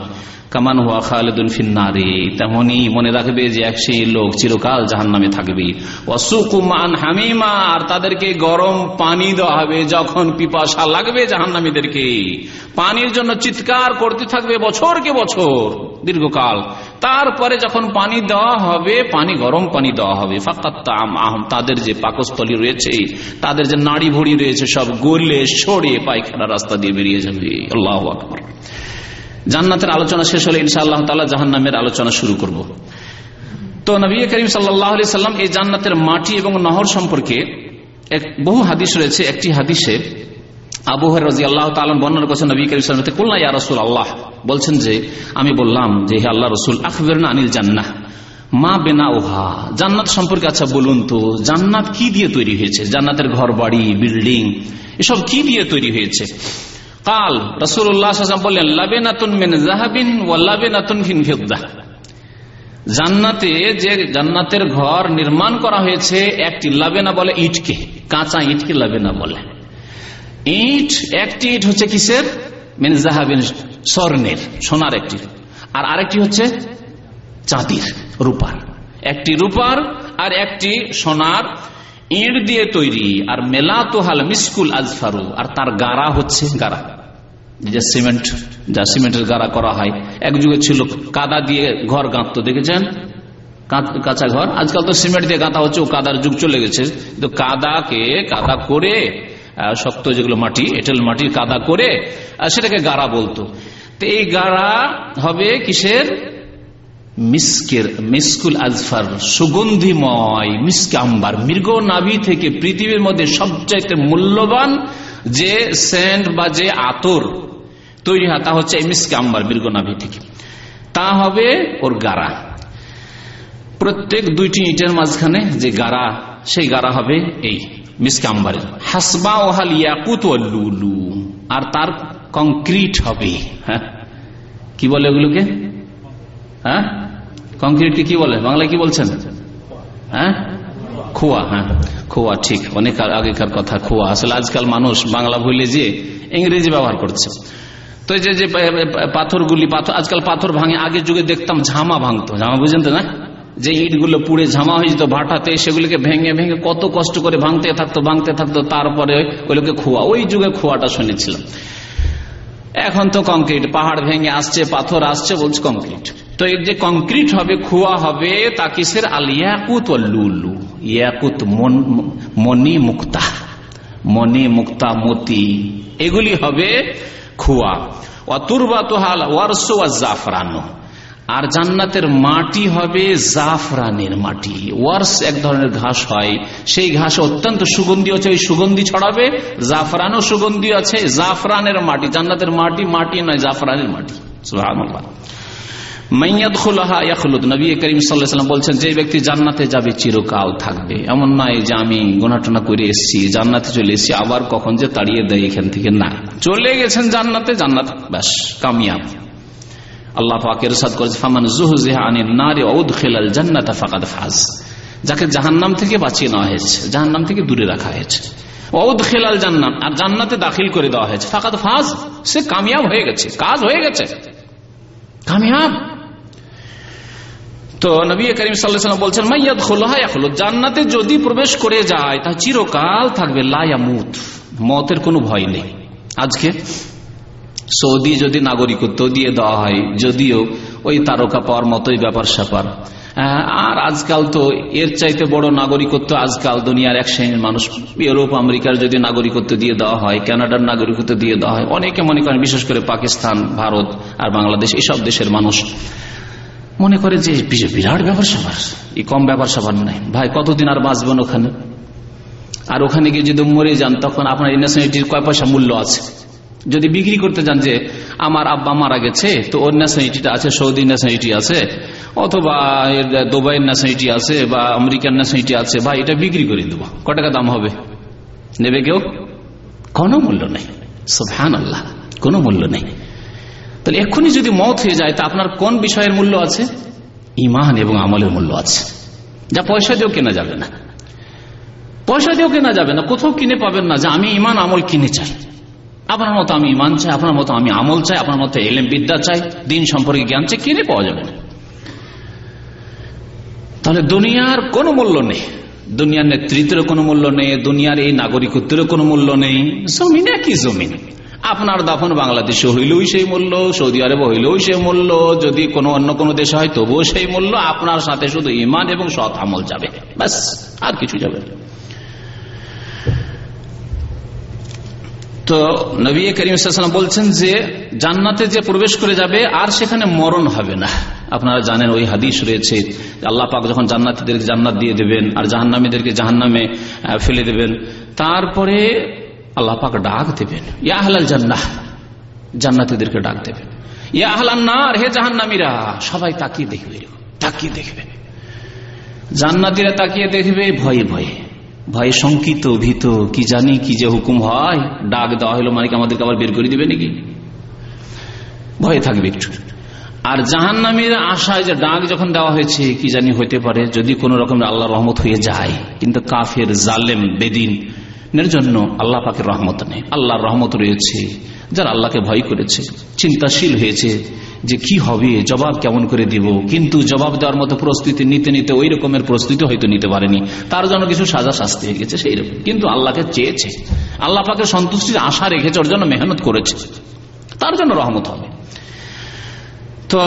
কামান হুয়া খালেদুল ফিন্নারে, তেমনি মনে রাখবে যে এক সেই লোক চিরকাল জাহান নামে থাকবে অসুকুমান হামিমা, আর তাদেরকে গরম পানি দেওয়া হবে যখন পিপাসা লাগবে জাহান্নামীদেরকে। পানির জন্য চিৎকার করতে থাকবে বছরকে বছর, দীর্ঘকাল। তারপরে যখন পানি দেওয়া হবে, পানি, গরম পানি দেওয়া হবে, ফাঁকাত আহম, তাদের যে পাকস্থলী রয়েছে, তাদের যে নাড়ি ভুড়ি রয়েছে, সব গলে সরে পায়খানা রাস্তা দিয়ে বেরিয়ে যাবে। আল্লাহ আকবর। জান্নাতের আলোচনা শেষ হলে ইনশা আল্লাহ তালা জাহান্নামের আলোচনা শুরু করব। তো নবী করিম সাল্লাম এই জান্নাতের মাটি এবং নহর সম্পর্কে এক বহু হাদিস রয়েছে, একটি হাদিসে আবু রাজি আল্লাহ তালন বর্ণনা করছেন, নবী করিম সাল্লাম কুল্লা ইয়া রসুল আল্লাহ বলছেন যে, আমি বললাম যে, হে আল্লাহ রসুল আখবের না আনিল জান্নাহ, মা বেনা ওহা জান্নাত সম্পর্কে আচ্ছা বলুন তো, জান্নাত কি দিয়ে তৈরি হয়েছে? জান্নাতের ঘর বাড়ি বিল্ডিং, এসব কি দিয়ে তৈরি হয়েছে? কাল রসুল্লাহ বললেন, লাবেনাতুন মেন জাহাবিন ও লাবেনাতুন ফিন ফিদ্দা। জান্নাতে যে জান্নাতের ঘর নির্মাণ করা হয়েছে, একটি লাবেনা বলে ইটকে, কাঁচা ইটকে লাবেনা বলে। ইট, একটি ইট হচ্ছে কিসের? মেন জাহাবিন স্বর্ণের, সোনার একটি। আর আরেকটি হচ্ছে চাঁদির, রূপার। একটি রূপার আর একটি সোনার ইট দিয়ে তৈরি। আর মেলা তোহাল মিসকুল আজফারু, আর তার গাড়া হচ্ছে গাড়া। যে সিমেন্ট, যা সিমেন্টের গাড়া করা হয়। এক যুগে ছিল কাদা দিয়ে ঘর গাঁথতো দেখেছেন? কাঁচা ঘর। আজকাল তো সিমেন্ট দিয়ে গাঁথা হচ্ছে, ও কাদার যুগ চলে গেছে। কিন্তু কাদাকে, কাদা করে শক্ত যেগুলো মাটি, এটেল মাটির কাদা করে সেটাকে গাড়া বলতো। তো এই গাড়া হবে কিসের? মিসকের, মিসকুল আজফার সুগন্ধিময়, মিসকে আম্বার। মৃগ নাভি থেকে পৃথিবীর মধ্যে মূল্যবান যে বা যে আতর তৈরি হয়, তা হচ্ছে মিসকে আম্বার, মৃগ নাভি থেকে। তা হবে ওর গাড়া। প্রত্যেক দুইটি ইটের মাঝখানে যে গাড়া, সেই গাড়া হবে এই। মিসকে হাসবা ওহাল ইয়াকুত লুলু। আর তার কংক্রিট হবে। হ্যাঁ? কি বলে ওগুলোকে? হ্যাঁ? কংক্রিটকে কি বলে? বাংলায় কি বলছেন? হ্যাঁ? খোয়া হ্যাঁ। খোয়া, ঠিক। অনেক আগেকার কথা, খোয়া। আসলে আজকাল মানুষ বাংলা ভুলে যে ইংরেজি ব্যবহার করছে। তো যে পাথরগুলি পাথর আজকাল পাথর ভাঙে। আগের যুগে দেখতাম ঝামা ভাঙতো। ঝামা বুঝেন তো, না? যে ইটগুলো পুড়ে ঝামা হয়ে যেত ভাটাতে, সেগুলিকে ভেঙে ভেঙে কত কষ্ট করে ভাঙতে থাকতো ভাঙতে থাকতো, তারপরে ওগুলোকে খোয়া। ওই যুগে খোয়াটা শুনেছিলাম। এখন তো কংক্রিট, পাহাড় ভেঙে আসছে, পাথর আসছে বলছে কংক্রিট। তো এর যে কংক্রিট হবে, খোয়া হবে, তা কিসের? আল ইয়াকুত ও লুলু। ইয়াকুত মনি মুক্তা। মনি মুক্তা মতি। এগুলি হবে খুয়া। অতুরবা তোহাল ওয়ারসো জাফরানো। আর জান্নাতের মাটি হবে জাফরানের মাটি। ওয়ার্স এক ধরনের ঘাস হয়। সেই ঘাস অত্যন্ত সুগন্ধি আছে, ওই সুগন্ধি ছড়াবে, জাফরানও সুগন্ধি আছে, জাফরানের মাটি। জান্নাতের মাটি মাটি নয়, জাফরানের মাটি। বলছেন ব্যক্তি জান্নাতে যাবে, চিরকাল থাকবে। এমন নয় যে আমি গোনাটনা করে এসছি, জান্নাতে চলে এসছি, আবার কখন যে তাড়িয়ে দেয় এখান থেকে না। চলে গেছেন জান্নাতে, জান্নাত, ব্যাস, কামিয়াব। আল্লাহ পাকের সাদ করেছে, ফামান জুহজিহানির নারে ঔদ খেলাল জান্নাতা ফাকাদ ফাজ। যাকে জাহান্নাম থেকে বাঁচিয়ে নেওয়া হয়েছে, জাহান্নাম থেকে দূরে রাখা হয়েছে। খেলাল জান্নাত আর জান্নাতে দাখিল করে দেওয়া হয়েছে। ফাকাদ ফাজ সে কামিয়াব হয়ে গেছে, কাজ হয়ে গেছে। কামিয়াব। তো নবী করিম সাল্লাম বলছেন, মাইয়াদ খোলো জান্নাতে যদি প্রবেশ করে যায়, তা চিরকাল থাকবে লায়ামুত মতের কোনো ভয় নেই। আজকে সৌদি যদি নাগরিকত্ব দিয়ে দেওয়া হয়, যদিও ওই তারকা পাওয়ার মতোই ব্যাপার স্যাপার। আর আজকাল তো এর চাইতে বড় নাগরিকত্ব আজকাল দুনিয়ার এক শ্রেণির মানুষ, ইউরোপ, আমেরিকার যদি নাগরিকত্ব দিয়ে দেওয়া হয়, কানাডার নাগরিকত্ব দিয়ে দেওয়া হয়, অনেকে মনে করেন, বিশেষ করে পাকিস্তান, ভারত আর বাংলাদেশ, এসব দেশের মানুষ মনে করে যে বিরাট ব্যাপার স্যাপার। এই কম ব্যাপার স্যাপার নাই ভাই, কতদিন আর বাঁচবেন ওখানে? আর ওখানে গিয়ে যদি মরে যান, তখন আপনার ন্যাশনালিটির কয় পয়সা মূল্য আছে? যদি বিক্রি করতে যান যে আমার আব্বা মারা গেছে, তো ওর ন্যাশনালিটিটা আছে, সৌদি ন্যাশনালিটি আছে, অথবা দুবাইয়ের ন্যাশনালিটি আছে বা আমেরিকার ন্যাশনালিটি আছে বা এটা বিক্রি করে দেবো। ক টাকা দাম হবে? নেবে কেউ? কোনো মূল্য নেই। হ্যান আল্লাহ কোনো মূল্য নেই। তাহলে এক্ষুনি যদি মত হয়ে যায়, তা আপনার কোন বিষয়ের মূল্য আছে? ইমান এবং আমলের মূল্য আছে। যা পয়সা দিয়েও কেনা যাবে না। পয়সা দিয়েও কেনা যাবে না। কোথাও কিনে পাবেন না যে আমি ইমান আমল কিনে চাই। আপনার মতো আমি ইমান চাই, আপনার মতো আমি আমল চাই, আপনার মতো এলেম বিদ্যা চাই, দিন সম্পর্কে জ্ঞান চাই, কিনে পাওয়া যাবে না। তাহলে দুনিয়ার কোনো মূল্য নেই, দুনিয়ার নেতৃত্বের কোনো মূল্য নেই, দুনিয়ার এই নাগরিকত্বের কোনো মূল্য নেই, জমিন একই জমিন। আপনার দাফন বাংলাদেশে হইলেও সেই মূল্য, সৌদি আরবে হইলেও সেই মূল্য, যদি কোনো অন্য কোনো দেশে হয় তবুও সেই মূল্য, আপনার সাথে শুধু ইমান এবং সৎ আমল যাবে, ব্যাস, আর কিছু যাবে তো নবী করিম বলছেন যে জান্নাতে যে প্রবেশ করে যাবে, আর সেখানে মরণ হবে না। আপনারা জানেন ওই হাদিস রয়েছে আল্লাহ পাক যখন জান্নাতিদেরকে জান্নাত দিয়ে দেবেন আর জাহান্নামীদেরকে জাহান্নামে ফেলে দেবেন, তারপরে আল্লাহ পাক ডাক দেবেন, ইয়া আহলাল জান্নাহ। জান্নাতিদেরকে ডাক দেবেন, ইয়া আহলান্নার হে জাহান্নামীরা। সবাই তাকিয়ে দেখবে তাকিয়ে দেখবে। জান্নাতিরা তাকিয়ে দেখবে ভয়ে ভয়ে। ভয়ে শঙ্কিত, ভীত, কি জানি, কি যে হুকুম হয়, ডাক দেওয়া হলো মানে আমাদেরকে আবার বের করে দিবে নাকি? ভয়ে থাকবে একটু। আর জাহান নামের আশায় যে ডাক যখন দেওয়া হয়েছে, কি জানি হইতে পারে, যদি কোন রকম আল্লাহ রহমত হয়ে যায়, কিন্তু কাফের, জালেম, বেদিন জন্য আল্লাহ পাকের রহমত নেই। আল্লাহর রহমত রয়েছে, যারা আল্লাহকে ভয় করেছে, চিন্তাশীল হয়েছে যে কি হবে, জবাব কেমন করে দিব? কিন্তু জবাব দেওয়ার মতো প্রস্তুতি নিতে নিতে ওই রকমের প্রস্তুতি হয়তো নিতে পারেনি। তার জন্য কিছু সাজা শাস্তি হয়ে গেছে সেই রকম। কিন্তু আল্লাহকে চেয়েছে। আল্লাহ পাকে সন্তুষ্টির আশা রেখেছে, ওর জন্য মেহনত করেছে। তার জন্য রহমত হবে। তো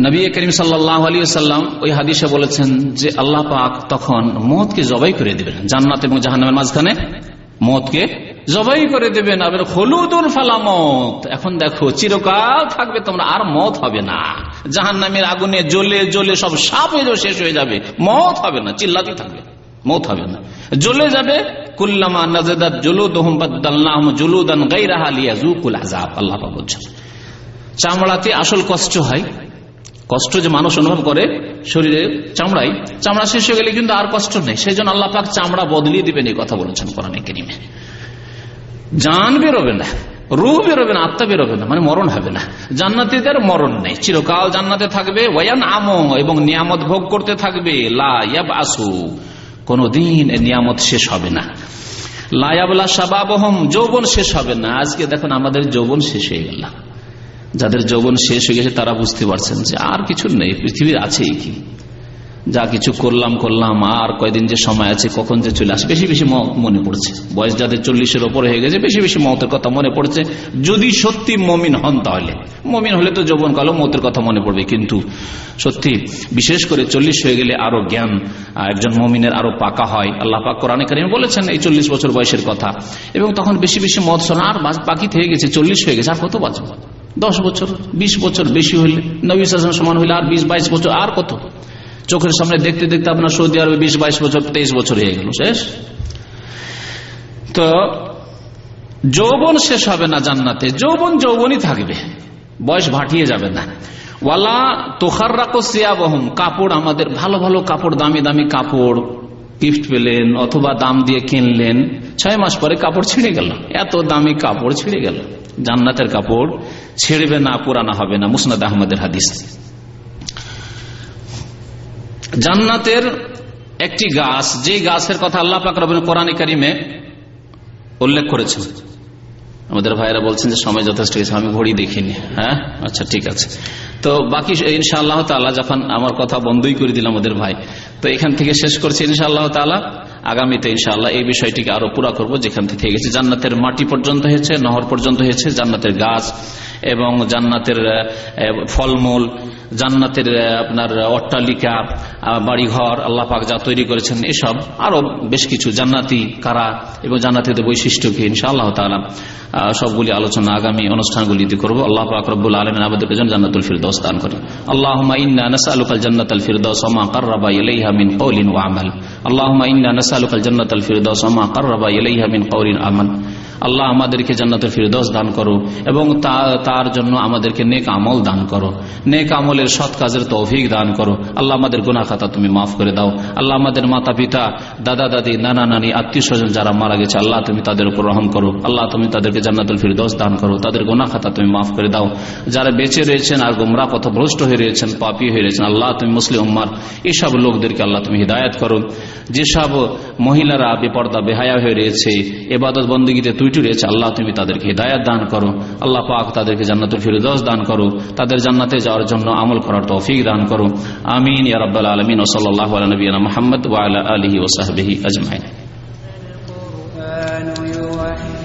নবী করিম সাল্লাহ আলী সাল্লাম ওই হাদিসে বলেছেন যে আল্লাহ পাক তখন মতকে জবাই করে দেবেন, জান্নাত এবং জাহান্নামের মাঝখানে মতকে জবাই করে দেবেন আবার হলুদুল ফালামত এখন দেখো, চিরকাল থাকবে তোমরা, আর মত হবে না। জাহান নামের আগুনে জ্বলে জ্বলে সব সাপ হয়ে শেষ হয়ে যাবে। মত হবে না, চিল্লাতে থাকবে। মত হবে না। জ্বলে যাবে, কুল্লামা নাজেদাত জুলুদহম বাদ্দাল্লাহম জুলুদান গাইরাহা লিয়াজুকুল আযাব। আল্লাহ বলছেন। চামড়াতে আসল কষ্ট হয় কষ্ট যে মানুষ অনুভব করে শরীরে চামড়াই চামড়া শেষ হয়ে গেলে কিন্তু আর কষ্ট নেই। সেই জন্য আল্লাহ পাক চামড়া বদলিয়ে দিবেন এই কথা বলেছেন কোরআনে কেরিমে। জান বেরোবে না রু বেরোবে না, আত্মা বেরোবে না মানে মরণ হবে না। জান্নাতিদের মরণ নেই। চিরকাল জান্নাতে থাকবে ওয়ান আমো, এবং নিয়ামত ভোগ করতে থাকবে। লা আসু কোনদিন নিয়ামত শেষ হবে না। লায়াবলা সাবাবহম, যৌবন শেষ হবে না। আজকে দেখুন আমাদের যৌবন শেষ হয়ে গেল। যাদের যৌবন শেষ হয়ে গেছে, তারা বুঝতে পারছেন যে আর কিছু নেই, পৃথিবীর আছেই কি? যা কিছু করলাম করলাম, আর কয়দিন যে সময় আছে, কখন যে চলে আসে, বেশি বেশি মনে পড়ছে। বয়স যাদের চল্লিশের ওপরে হয়ে গেছে, বেশি বেশি মতের কথা মনে পড়ছে। যদি সত্যি মমিন হন তাহলে, মমিন হলে তো যৌবন কালো মতের কথা মনে পড়বে, কিন্তু সত্যি, বিশেষ করে চল্লিশ হয়ে গেলে আরও জ্ঞান একজন মমিনের আরও পাকা হয়। আল্লাহ পাক কোরআন কারিম বলেছেন এই চল্লিশ বছর বয়সের কথা। এবং তখন বেশি বেশি মত শোনা আর বাকি থেকে গেছে, চল্লিশ হয়ে গেছে, আর কত বাঁচব? দশ বছর, বিশ বছর বেশি হইলে, নবী সমান হইলে আর বিশ বাইশ বছর, আর কত? চোখের সামনে দেখতে দেখতে আপনার সৌদি আরবে বিশ বাইশ বছর, তেইশ বছর হয়ে গেল, শেষ? তো, যৌবন শেষ হবে না জান্নাতে, যৌবন যৌবনই থাকবে, বয়স ভাটিয়ে যাবে না। ওয়ালা তোখার রাখো সিয়াবহম, কাপড় আমাদের, ভালো ভালো কাপড়, দামি দামি কাপড়, গিফট পেলেন অথবা দাম দিয়ে কিনলেন, ছয় মাস পরে কাপড় ছিঁড়ে গেল, এত দামি কাপড় ছিঁড়ে গেল। জান্নাতের কাপড় ছিঁড়বে না, পুরানা হবে না। মুসনাদ আহমদের হাদিস। জান্নাতের একটি গাছ, যে গাছের কথা আল্লাহ পাক রবেন কোরআন কারিমে উল্লেখ করেছেন। আমাদের ভাইয়েরা বলছেন যে সময় যথেষ্ট গেছে, আমি ঘড়ি দেখিনি। হ্যাঁ? আচ্ছা ঠিক আছে। তো বাকি ইনশাআল্লাহ তালা যখন আমার কথা বন্ধই করে দিলাম আমাদের ভাই, তো এখান থেকে শেষ করছি ইনশাআল্লাহ তালা আগামীতে ইনশাআল্লাহ এই বিষয়টিকে আরও পুরা করব, যেখান থেকে গেছে জান্নাতের মাটি পর্যন্ত হয়েছে, নহর পর্যন্ত হয়েছে, জান্নাতের গাছ এবং জান্নাতের ফলমূল, জান্নাতের আপনার অট্টালিকা বাড়িঘর, আল্লাহ পাক যা তৈরি করেছেন, এসব আরও বেশ কিছু জান্নাতি কারা এবং জান্নাতিদের বৈশিষ্ট্যকে ইনশাআল্লাহ তালা সবগুলি আলোচনা, আগামী অনুষ্ঠানগুলিতে করব। আল্লাহ পাক রব্বুল আলমিন আমাদের পেছন জান্নাতুল ফিরদৌস দান করে আল্লাহ ইন্না নাসালুকাল জান্নাতাল ফিরদৌস ওমা কাররাবা ইলাইহা মিন কওলিন ওয়া আমাল। আল্লাহুম্মা ইন্না নাসালুকাল জান্নাতাল ফিরদৌস ওমা কাররাবা ইলাইহা মিন কওলিন আমাল। আল্লাহ আমাদেরকে জান্নাতের ফিরদৌস দান করো এবং তার জন্য আমাদেরকে নেক আমল দান করো। নেক আমলের সৎ কাজের তৌফিক দান করো। আল্লাহ আমাদের গুনা খাতা তুমি মাফ করে দাও। আল্লাহ আমাদের মাতা পিতা দাদা, দাদি, নানা, নানি আত্মীয় স্বজন যারা মারা গেছে, আল্লাহ তুমি তাদের উপর রহম করো। আল্লাহ তুমি তাদেরকে জান্নাতুল ফিরদৌস দান করো। তাদের গুনা খাতা তুমি মাফ করে দাও। যারা বেঁচে রয়েছেন আর গোমরা ভ্রষ্ট হয়ে রয়েছেন, পাপি হয়ে রয়েছেন, আল্লাহ তুমি মুসলিম উম্মার এইসব লোকদেরকে আল্লাহ তুমি হৃদায়ত করো। যেসব মহিলারা বেপর্দা, বেহায়া হয়ে রয়েছে, এবাদত বন্দীগীতে তুইটু রয়েছে, আল্লাহ তুমি তাদেরকে হৃদায়ত দান করো। আল্লাহ পাক তাদেরকে জান্নাতুল ফিরুদাস দান করো। তাদের জান্নাতে যাওয়ার জন্য আমল করার তৌফিক দান করো। আমিন, ইয়া আলমিন ওসল্লাহ আলা নবিয়িনা মুহাম্মদ ওয়া আলা আলিহি ওয়া সাহবিহি আজমাইন।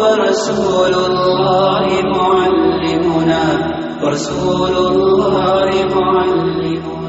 ورسول الله معلمنا. ورسول الله معلمنا.